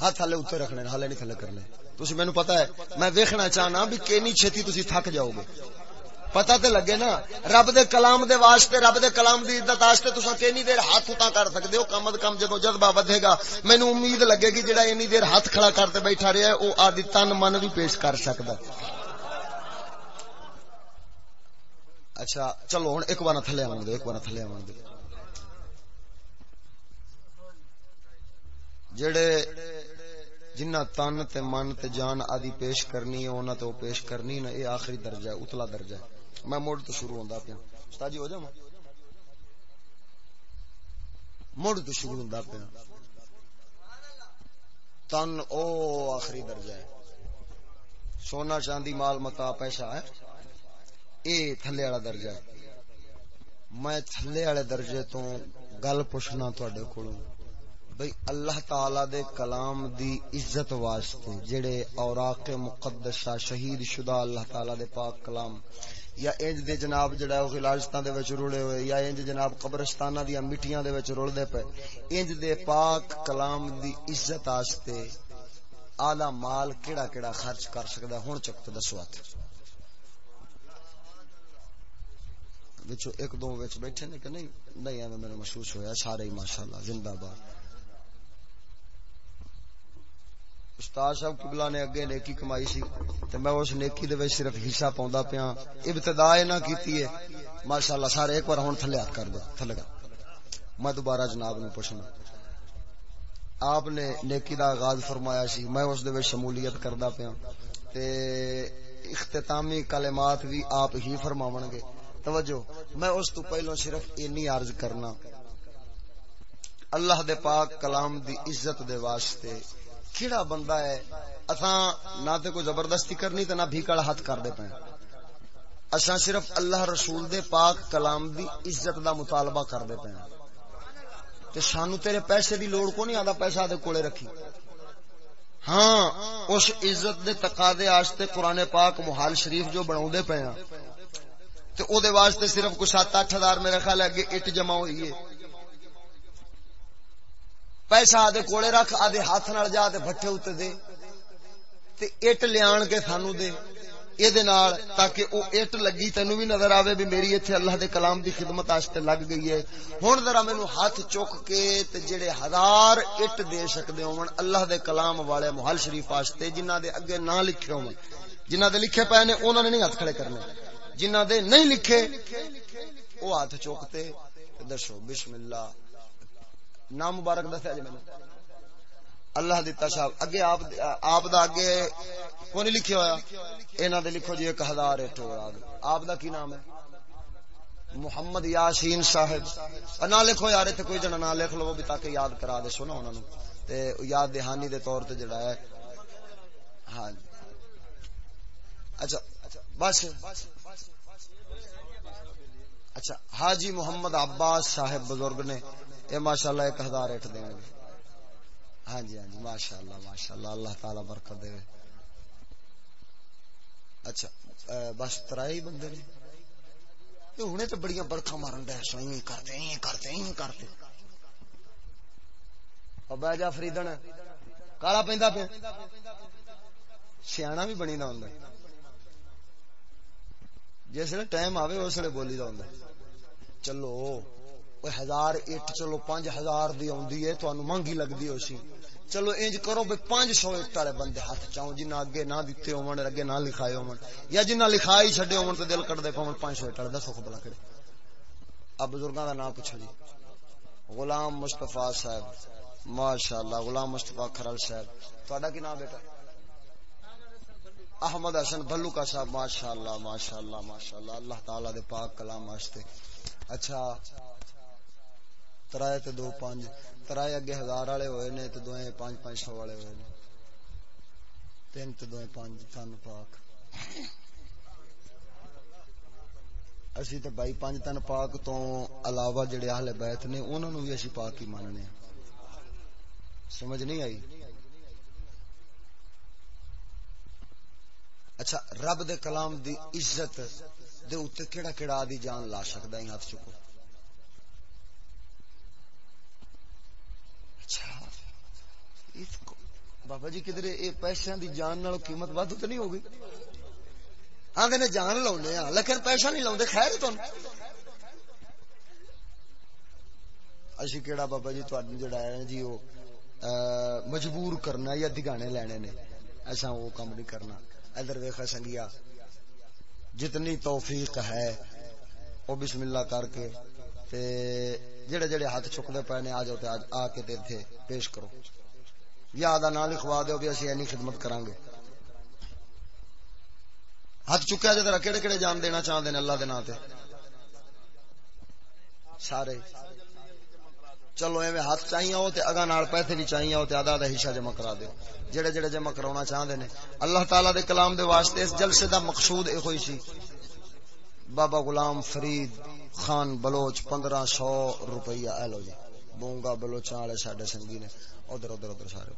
ہاتھ ہلے اتنے رکھنے ہلے نہیں تھلے کرنے تھی مینو پتا ہے میں ویکھنا چاہنا بھی کینی چھتی تھی تھک جاؤ گے پتا تے لگے نا، رب دے کلام دے واسطے، رب دے کلام دی عزت واسطے تساں کینی دیر ہاتھ اتا کر سکدے ہو، کم از کم جدو جذبہ ودے گا۔ مینو امید لگے گی جڑا اینی دیر ہاتھ کھڑا کرتے بیٹھا رہا ہے، او آدی تن من بھی پیش کر سکدا اچھا چلو ہن ایک بار تھلے آون دے ایک بار تھلے آون دے جڑے جنہ تن تے من تے جان آدی پیش کرنی ہے انہاں تے او پیش کرنی نا، اے آخری درجہ ہے، اتلا درجہ ہے۔ میں موڑ تو شروع ہوندا پیا۔ استاد جی ہو جاواں موڑ تو شروع ہوندا پیا۔ تن او آخری درجہ ہے۔ سونا چاندی مال متا پیسہ ہے۔ اے تھلے والا درجہ ہے۔ میں تھلے والے درجے تو گل پوچھنا تواڈے کولوں۔ بھئی اللہ تعالی دے کلام دی عزت واسطے جڑے اوراق مقدسہ شہید شدہ اللہ تعالی دے پاک کلام یا انج دے جناب جڑا او غلاجتاں دے وچ رولے ہوئے، یا انج جناب قبرستاناں دی مٹیاں دے وچ رول دے پے انج دے پاک کلام دی عزت واسطے اعلی مال کیڑا کیڑا خرچ کر سکدا ہن چک تے دسو ات وچو ایک دو وچ بیٹھے نے کہ نہیں؟ نہیں، ایویں میرے محسوس ہویا، سارے ہی ماشاءاللہ زندہ باد۔ استاد صاحب قبلہ نے اگے نیکی کمائی سی تے میں اس نیکی دے وچ صرف حصہ پوندا پیا ابتدا اے نہ کیتی ہے ماشاءاللہ سارے ایک بار ہن تھلے ہاتھ کر دو تھلے گا میں دوبارہ جناب نو پوچھنا آپ نے نیکی دا آغاز فرمایا سی میں اس دے وچ شمولیت کردا پیا تے اختتامی کلمات بھی آپ ہی فرماون گے توجہ میں اس تو پہلو صرف اینی عرض کرنا اللہ دے پاک کلام دی عزت دے واسطے کیڑا بندہ ہے؟ اساں نہ تے کوئی زبردستی کرنی تے نہ بھیکڑ ہاتھ کر دے پئے اساں صرف اللہ رسول دے پاک کلام دی عزت دا مطالبہ کر دے پئے تے سانو تیرے پیسے دی لوڑ کو نہیں آدا پیسہ دے کولے رکھی۔ ہاں اس عزت دے تقاضے واسطے قرآن پاک محال شریف جو بناؤ دے پئے ہاں۔ تے او دے واسطے صرف کچھ 7-8000 میرے خیال ہے اگے اٹ جمع ہوئی ہے۔ پیسہ آدھے کوڑے رکھ، آدھے ہاتھ نال جا تے بھٹے اتنے دے۔ تے اٹ لیان کے سانو دے۔ اے دے نال تاکہ او اٹ لگی تینو بھی نظر آوے بھی میری ایتھے اللہ دے کلام دی خدمت واسطے لگ گئی ہے۔ ہن ذرا مینوں ہاتھ چک کے تے جڑے ہزار اٹ دے سکدے ہون، اللہ دے کلام والے محل شریف واسطے جنہاں دے اگے نہ لکھے ہون۔ جنہاں دے لکھے پے نے، انہاں نے نہیں ہاتھ کھڑے کرنے۔ جنہاں دے نہیں لکھے، او ہاتھ چوکتے دسو، بسم اللہ۔ نام مبارک دسیا جی میں اللہ دیتا صاحب اگے آپ آپ دا اگے کون لکھیا ہویا؟ انہاں دے لکھو جی ایک ہزار ایٹھ اور آپ دا کی نام ہے؟ محمد یاسین صاحب۔ نہ لکھو یار تے کوئی جنا نہ لکھ لو بھی تاکہ یاد کرا دے سونا انہاں نو تے یاد دہانی دے طور تے جڑا ہے۔ ہاں جی۔ اچھا بس۔ اچھا حاجی محمد عباس صاحب بزرگ نے یہ ماشاء اللہ ایک ہزار اٹھ دیں گے۔ ہاں جی ہاں جی ماشاء اللہ ماشاء اللہ اللہ تعالی برکت دے۔ اچھا بس ترائی بندے نے۔ ہوں تو بڑی برکھا مارن ڈے سو کرتے کرتے کرتے۔ بہ جا فریدن۔ کالا پہ پہ سیاح بھی بنی نہ ہوں جس ٹائم آئے اس لیے بولی دا ہوں چلو۔ ہزار اٹ چلو پانچ ہزار دی آدھی ہے تو مہنگی لگتی ہو سی چلو انج کرو بھائی پانچ سو اٹ والے بندے ہاتھ چاہو جنہ اگے نہ دیتے ہو اگے نہ لکھائے ہو یا جنہ لکھائی چڈے ہو تو دل کٹ دے پاؤ پانچ سو اٹ والے دسو بلا کرے اب بزرگوں کا نام پوچھو جی غلام مستفا صاحب ماشاء اللہ غلام مستفا کھرل صاحب تھوڑا کی نام بیٹا احمد حسن بھلو کا صاحب ماشاء اللہ ماشاء اللہ ماشاء اللہ تعالی دے پاک کلام واسطے اچھا ترائے تے دو پانچ، ترائے اگے ہزار والے ہوئے نے تے دوئے پانچ پانچ سو والے ہوئے نے۔ تین تے دوئے پانچ، تن پاک۔ اسی تے بھائی پانچ تن پاک تو علاوہ جڑے اہل بیت نے، انہاں نو بھی اسی پاک ہی ماننے سمجھ نہیں آئی؟ اچھا رب دے کلام دی عزت دے اوتے کیڑا کیڑا آدی جان لا سکدا ہے ہاتھ چکو۔ اچھا۔ بابا جی کدھر اے پیسے دی جان نال قیمت ود تو نہیں ہوگی آدھے نے جان لاؤنے ہاں لیکن پیسہ نہیں لاؤں خیر تم اسی کیڑا بابا جی تہاڈ جڑا ہے جی وہ مجبور کرنا یا دگانے لینے نے۔ ایسا وہ کام نہیں کرنا۔ ادھر ویخا سنگیا، جتنی توفیق ہے، وہ بسم اللہ کر کے تے جڑے جڑے ہاتھ چکتے پے نے آ جاؤ آ کے تے تھے پیش کرو۔ یا آدھا نہ لکھوا دو بھی اسی اینی خدمت کریں گے ہاتھ چکیا جا ذرا کہڑے کہڑے جان دینا چاہتے ہیں اللہ دے نا سارے۔ چلو ایویں ہاتھ چاہیے ہو تے اگا نال پیسے بھی چاہیے ہو تے آدھا آدھا حصہ جمع کرا دیو۔ جڑے جڑے جمع کراونا چاہندے نے۔ اللہ تعالی دے کلام دے واسطے اس جلسے دا مقصود اے ہوئی سی۔ بابا غلام فرید خان بلوچ پندرہ سو روپیہ اے لو جی بونگا بلوچاں والے ساڈے سنگی نے ادھر ادھر ادھر سارے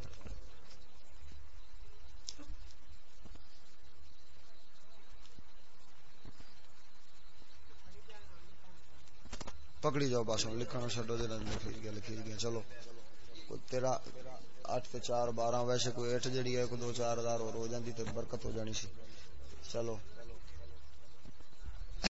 پکڑی جاؤ بس لکھنا چڈو جا لکھی گیا لکھی گیا چلو تیرا اٹھ تے چار بارہ ویسے کوئی اٹھ جڑی ہے کوئی دو چار ہزار اور ہو جاندی تے برکت ہو جانی سی چلو